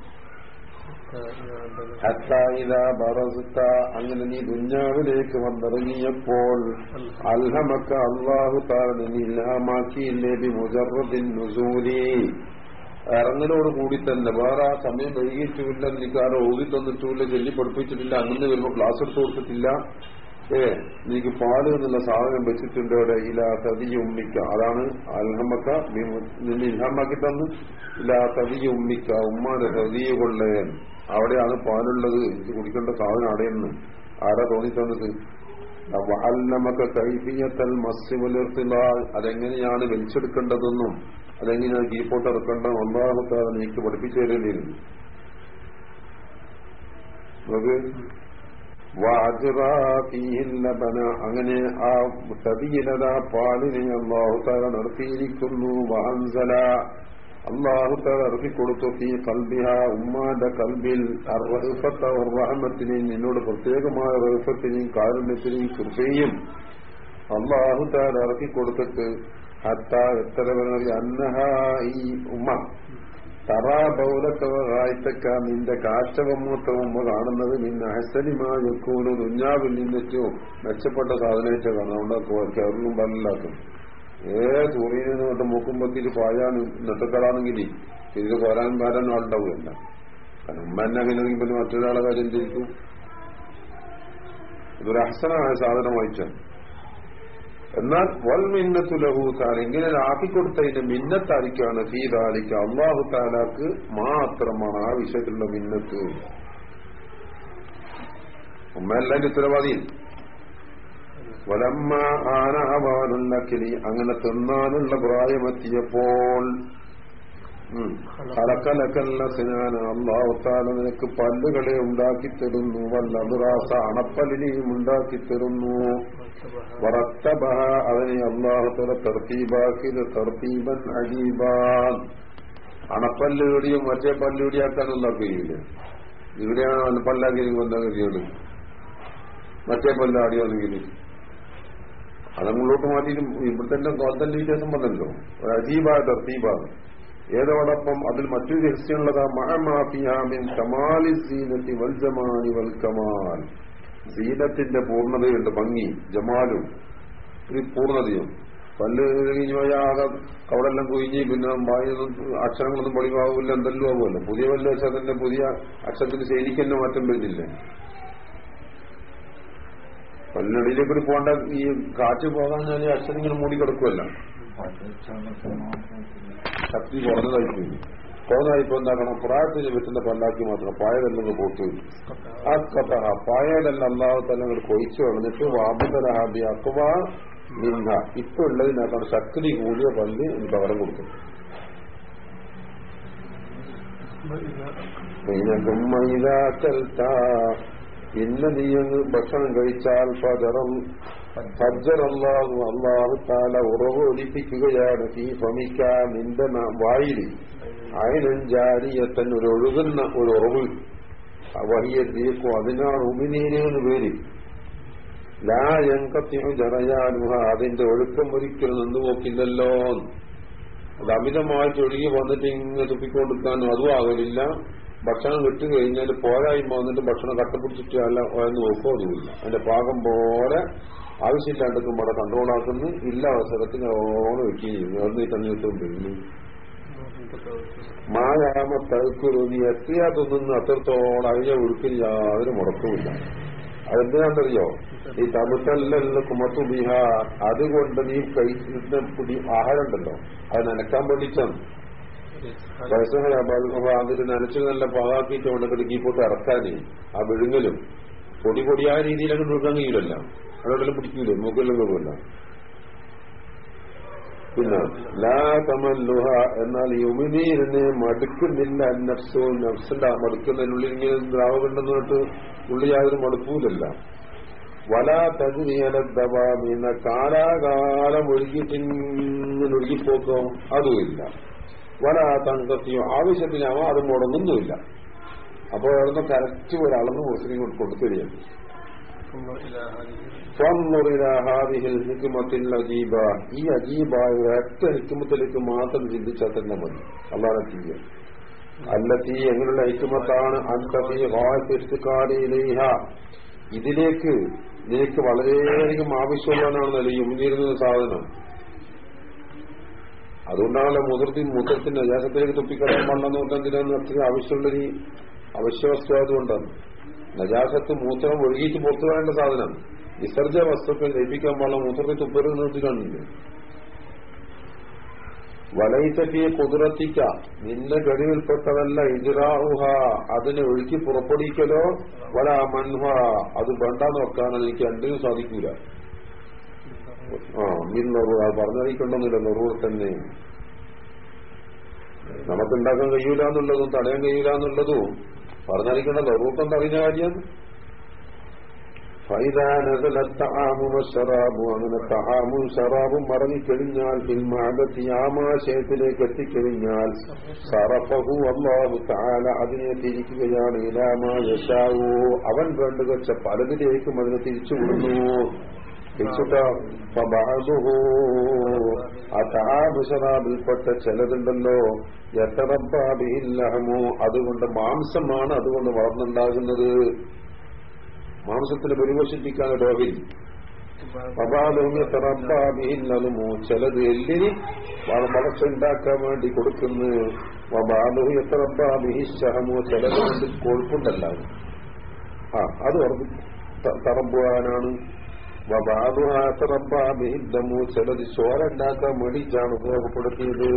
അങ്ങനെ നീ ദുഞ്ഞാവിലേക്ക് വന്നിറങ്ങിയപ്പോൾ അൽഹമക്ക അള്ളാഹു താല നീ ഇല്ലാമാക്കിയില്ലേ മുജറദിൻ നുസൂലി. ഇറങ്ങലോട് കൂടി തന്നെ. വേറെ ആ സമയം വൈകിട്ടുമില്ല നിനക്ക് ആരോ ഓതി തന്നിട്ടുമില്ല ചൊല്ലി പഠിപ്പിച്ചിട്ടില്ല അങ്ങനെ വരുമ്പോൾ ക്ലാസ് എടുത്തു കൊടുത്തിട്ടില്ല. ഏ നീക്ക് പാൽ എന്നുള്ള സാധനം വെച്ചിട്ടുണ്ട് അവിടെ ഇലാ തതി ഉമ്മിക്ക. അതാണ് അൽഹമ്മക്ക നിന്നെ ഇൽഹമാക്കി തന്ന്. ഇലാ തതി ഉമ്മിക്ക ഉമ്മാന്റെ തതിയ കൊള്ളയൻ. അവിടെയാണ് പാലുള്ളത്. എനിക്ക് കുടിക്കേണ്ട സാധനം അവിടെയെന്ന്. ആരാ തോന്നി തന്നത്? അല്ലമക്ക കൈഫിയത്തൽ മസ്യമുലർത്തിലാൽ അതെങ്ങനെയാണ് വലിച്ചെടുക്കേണ്ടതെന്നും അതെങ്ങനെയാണ് കീപ്പോട്ട് ഒന്നാമത്തെ അത് നീക്ക് പഠിപ്പിച്ചു തരേണ്ടിയിരുന്നു. അങ്ങനെ ആ തതിയിലത പാലിനെ അള്ളാഹുത്താല നടത്തിയിരിക്കുന്നു വാൻസല അള്ളാഹുത്താല ഇറക്കിക്കൊടുത്തു ഈ കൽബിഹ ഉമ്മാന്റെ കൽബിൽ റഹമത്തിനെയും നിന്നോട് പ്രത്യേകമായ റഹഫത്തിനെയും കാരുണ്യത്തിനെയും കൃപയും അള്ളാഹുത്താല ഇറക്കിക്കൊടുത്തിട്ട് അന്നഹ ഈ ഉമ്മ. തറാ നിന്റെ കാഷ്ടവമൂത്ത ഉമ്മ കാണുന്നത് നിന്നെ അഹസനിമാക്കൂലു ദുഞ്ഞാവിൽ നിന്നിട്ടോ മെച്ചപ്പെട്ട സാധനമായിട്ട് കാണാം അവിടെ കയറും പല്ലാക്കും ഏ നിന്ന് തൊട്ട് മൂക്കുമ്പത്തിൽ പായാൻ നെട്ടക്കടാണെങ്കിൽ ഇതിൽ കോരാൻ പാരാൻ ആളുണ്ടാവുമല്ല കാരണം ഉമ്മ എന്നെ അങ്ങനെ പിന്നെ മറ്റൊരാളെ കാര്യം ചെയ്തു ഇതൊരു അഹസനമായ സാധനം വായിച്ചാണ് എന്നാൽ വൽ മിന്നത്തു ലഹു താൻ ഇങ്ങനെ ആക്കിക്കൊടുത്തതിന്റെ മിന്നത്തായിരിക്കാണ് ഫീദാലിക്ക് അള്ളാഹു താലാക്ക് മാത്രമാണ് ആ വിഷയത്തിലുള്ള മിന്നത്ത്. ഉമ്മയല്ല ഉത്തരവാദി. വലമ്മ ആന അവാനുള്ളക്കിലി അങ്ങനെ തിന്നാനുള്ള പ്രായമെത്തിയപ്പോൾ അള്ളാഹുത്താല നിനക്ക് പല്ലുകളെ ഉണ്ടാക്കി തരുന്നു. വല്ല അതുറാസ അണപ്പലിനെയും ഉണ്ടാക്കി തരുന്നു. വറത്തബഹ അതിനെ അള്ളാഹുത്തല തർത്തീബാക്കിയത്. തർത്തീബൻ അജീബാൻ അണപ്പല്ലുകൂടിയും മറ്റേ പല്ലുകൂടിയാക്കാനുള്ള കഴിയില്ല ഇവിടെയാണ് പല്ലാക്കി വന്ന ഗതിയോട് മറ്റേ പല്ലാടിയാണെങ്കിൽ അതങ്ങോട്ട് മാറ്റിയിട്ടും ഇവിടെ തന്നെ ഗോതന്റെ ഡീറ്റെയിൽസും വന്നല്ലോ ഒരു അജീബാ തർത്തീബാണ് ഏതോടൊപ്പം അതിൽ മറ്റൊരു രഹസ്യമുള്ളത് മഹമാഫിയാമിൻ കമാലി സീനത്തി വൽ വൽക്കമാൽ വൽ കമാൽ. സീനത്തിന്റെ പൂർണതയുണ്ട് ഭംഗി ജമാലും ഒരു പൂർണതയും. പല്ല് കഴിഞ്ഞു പോയാകെ കവടെല്ലാം കുഴിഞ്ഞ് പിന്നെ അക്ഷരങ്ങളൊന്നും പൊളിവാകില്ല എന്തെല്ലാം ആവുമല്ലോ. പുതിയ പല്ല് വെച്ചാൽ തന്നെ പുതിയ അക്ഷരത്തിന് തന്നെ മാറ്റം വരുന്നില്ല. പല്ലിനടിയിലേക്ക് കൂടി പോകേണ്ട ഈ കാറ്റ് പോകാൻ ഞാൻ അക്ഷരം ഇങ്ങനെ മൂടി കിടക്കുമല്ല. ശക്തി കുറഞ്ഞതായി പോയി കുറഞ്ഞായിപ്പോ എന്താക്കണം? പ്രായത്തിന് പറ്റുന്ന പല്ലാക്കി മാത്രം പായതെല്ലാം പോത്തു. ആ കഥ പായതെല്ലാം അല്ലാതെ തന്നെ അങ്ങോട്ട് കൊഴിച്ചു കളഞ്ഞിട്ട് വാബുതലഹാബി അക്വാ നിന്ന ഇപ്പൊ ഉള്ളതിനകത്താണ് ശക്തി കൂടിയ പല്ല് എനിക്ക് പകരം കൊടുക്കും ഇന്ന നീ അങ്ങ് ഭക്ഷണം കഴിച്ചാൽ പതറം സജ്ജറല്ലാഹു അള്ളാഹു താല ഉറവ് ഒലിപ്പിക്കുകയാണ് ഈ ഭമിക്ക നിന്റെ വായിൽ അയനും ജാരിയത്തൻ ഒരു ഒഴുകുന്ന ഒരു ഉറവ്. വഹിയ ദീക്കും അതിനാണ് ഉമിനീനെന്ന് പേര്. ലായങ്കത്തിനു ജറയാനുഹ. അതിന്റെ ഒഴുക്കം ഒരിക്കലും നിന്ന് നോക്കില്ലല്ലോ അത് അമിതമായിട്ട് ഒഴുകി വന്നിട്ട് ഇങ്ങനെ തുപ്പിക്കൊടുക്കാനും അതും ആകലില്ല. ഭക്ഷണം കിട്ടി കഴിഞ്ഞാൽ പോരായ്മ വന്നിട്ട് ഭക്ഷണം കട്ടപ്പിടിച്ചിട്ട് അല്ല എന്ന് നോക്കുമോ അതുമില്ല. അതിന്റെ പാകം പോലെ ആവശ്യമില്ലാണ്ടൊക്കെ ഇവിടെ കൺട്രോളാക്കുന്നു ഇല്ല അവസരത്തിൽ ഓണം വെക്കുകയും ചെയ്യും അവിടുന്ന് തന്നെ കിട്ടും മായാമ തഴുക്കുരു നീ അത്രത്തോളം അതിനെ ഒഴുക്കിന് യാതൊരു മുടക്കമില്ല അതെന്തിനാണെന്നറിയോ? ഈ തമിഴ്ത്തല്ല കുമത്തു ബിഹ അതുകൊണ്ട് നീ കഴിക്കുന്ന പുതിയ ആഹാരം ഉണ്ടല്ലോ അത് നനക്കാൻ വേണ്ടിയിട്ടാണ്. അതിന് നനച്ചു നല്ല പാകാക്കിയിട്ട് കൊണ്ട് കീപ്പോട്ട് ഇറക്കാനേ ആ വിഴുങ്ങലും പൊടി പൊടിയായ രീതിയിലൊക്കെ വിഴുങ്ങാൻ കഴിയില്ലല്ലോ അതെല്ലാം പിടിക്കൂലേ മൂക്കെല്ലാം കുഴപ്പമില്ല പിന്നെ ലാ തമല്ലുഹ എന്നാൽ യുമിനീരിനെ മടുക്കുന്നില്ല നഫ്സോ നഫ്സിന്റെ മടുക്കുന്നതിനുള്ളിൽ ഇങ്ങനെ ദ്രാവകണ്ടെന്ന് പറഞ്ഞിട്ട് ഉള്ളി യാതൊരു മടുപ്പൂലല്ല വലാ തജിനിയലദ്ദവാമീന്ന കാലാകാലം ഒഴുകിട്ടിങ്ങനൊഴുകിപ്പോക്കോ അതുമില്ല. വലാ തങ്കത്തിയോ ആവശ്യത്തിനാവോ അത് മുടങ്ങുന്നുമില്ല. അപ്പോൾ അവിടുന്ന് കറക്റ്റ് ഒരു മുസ്ലിം കൊടുത്തു കൊടുത്തിരിക്കുന്നു അജീബ ഈ അജീബായ ഒരൊറ്റ ഹിക്കുമത്തിലേക്ക് മാത്രം ചിന്തിച്ചാൽ തന്നെ മതി. അള്ളാഹെ ചെയ്യ അല്ലത്തി എങ്ങനെയുള്ള ഹിക്കുമത്താണ് അന്തീകാരിലേഹ ഇതിലേക്ക് നിനക്ക് വളരെയധികം ആവശ്യമുള്ളതാണെന്നല്ലേ ഈ മുന്നിരുന്ന സാധനം? അതുകൊണ്ടാണല്ലോ മുതിർത്തി മുതിർത്തിന്റെ അജാസത്തിലേക്ക് തുപ്പിക്കളയാൻ പാടില്ലെന്ന് പറഞ്ഞാൽ എന്തിനാന്ന് അത്രയും ആവശ്യമുള്ളൊരു അവശ്യവസ്തു ആയതുകൊണ്ടാണ്. നജാസത്ത് മൂത്രം ഒഴുകിയിട്ട് പുറത്തു വേണ്ട സാധനം. വിസർജ വസ്തുക്കൾ ലഭിക്കാൻ പാടില്ല. മൂത്രത്തിൽ തുപ്പരുത് നിർത്തിക്കാണില്ല വലയിത്തറ്റിയ കുതിരത്തിക്ക നിന്റെ കഴിവിൽപ്പെട്ടതല്ല ഇജിറാഹുഹ അതിനെ ഒഴുക്കി പുറപ്പെടുവിക്കലോ? വല മൻഹ അത് വേണ്ടാന്ന് വെക്കാൻ എനിക്ക് രണ്ടിനും സാധിക്കൂല. ആ മീൻ അത് പറഞ്ഞറിയിക്കണ്ടെന്നില്ല നെറൂർ തന്നെ. നമുക്കുണ്ടാക്കാൻ കഴിയൂല എന്നുള്ളതും തടയാൻ കഴിയൂല എന്നുള്ളതും പറഞ്ഞറിയിക്കേണ്ട നെറൂർക്കെന്താ അറിയുന്ന കാര്യം? അങ്ങനെ തഹാമും ഷറാബും മറങ്ങിക്കഴിഞ്ഞാൽ പിന്മാകത്തി ആമാശയത്തിലേക്ക് എത്തിക്കഴിഞ്ഞാൽ സറഫഹു അള്ളാഹു താല അതിനെ തിരിക്കുകയാണ് ഇലാമാ യശാവോ. അവൻ വേണ്ടുവച്ച പലതിലേക്കും അതിനെ ഷറാബിൽപ്പെട്ട ചിലതുണ്ടല്ലോ. എത്തറബാബിഹില്ലഹമോ അതുകൊണ്ട് മാംസമാണ് അതുകൊണ്ട് വളർന്നുണ്ടാകുന്നത്. മാംസത്തിന് പരിപോഷിപ്പിക്കാൻ രോഹിൽ അബാലുഹുമോ ചിലത് എല്ലിന് വളർച്ചുണ്ടാക്കാൻ വേണ്ടി കൊടുക്കുന്നു. വബാലുഹു ചിലത് കൊണ്ട് കൊഴുപ്പുണ്ടല്ല ആ അത് തറമ്പുവാനാണ്. വബാദുഹാത്തറബ്ബാബിഹിദ്ദമു ചിലത് ചോര ഉണ്ടാക്കാൻ വേണ്ടിയിട്ടാണ് ഉപയോഗപ്പെടുത്തിയത്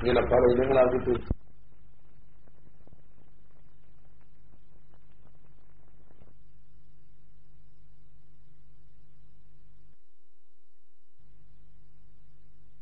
ഇങ്ങനെ പല ഇനങ്ങളാക്കിയിട്ട്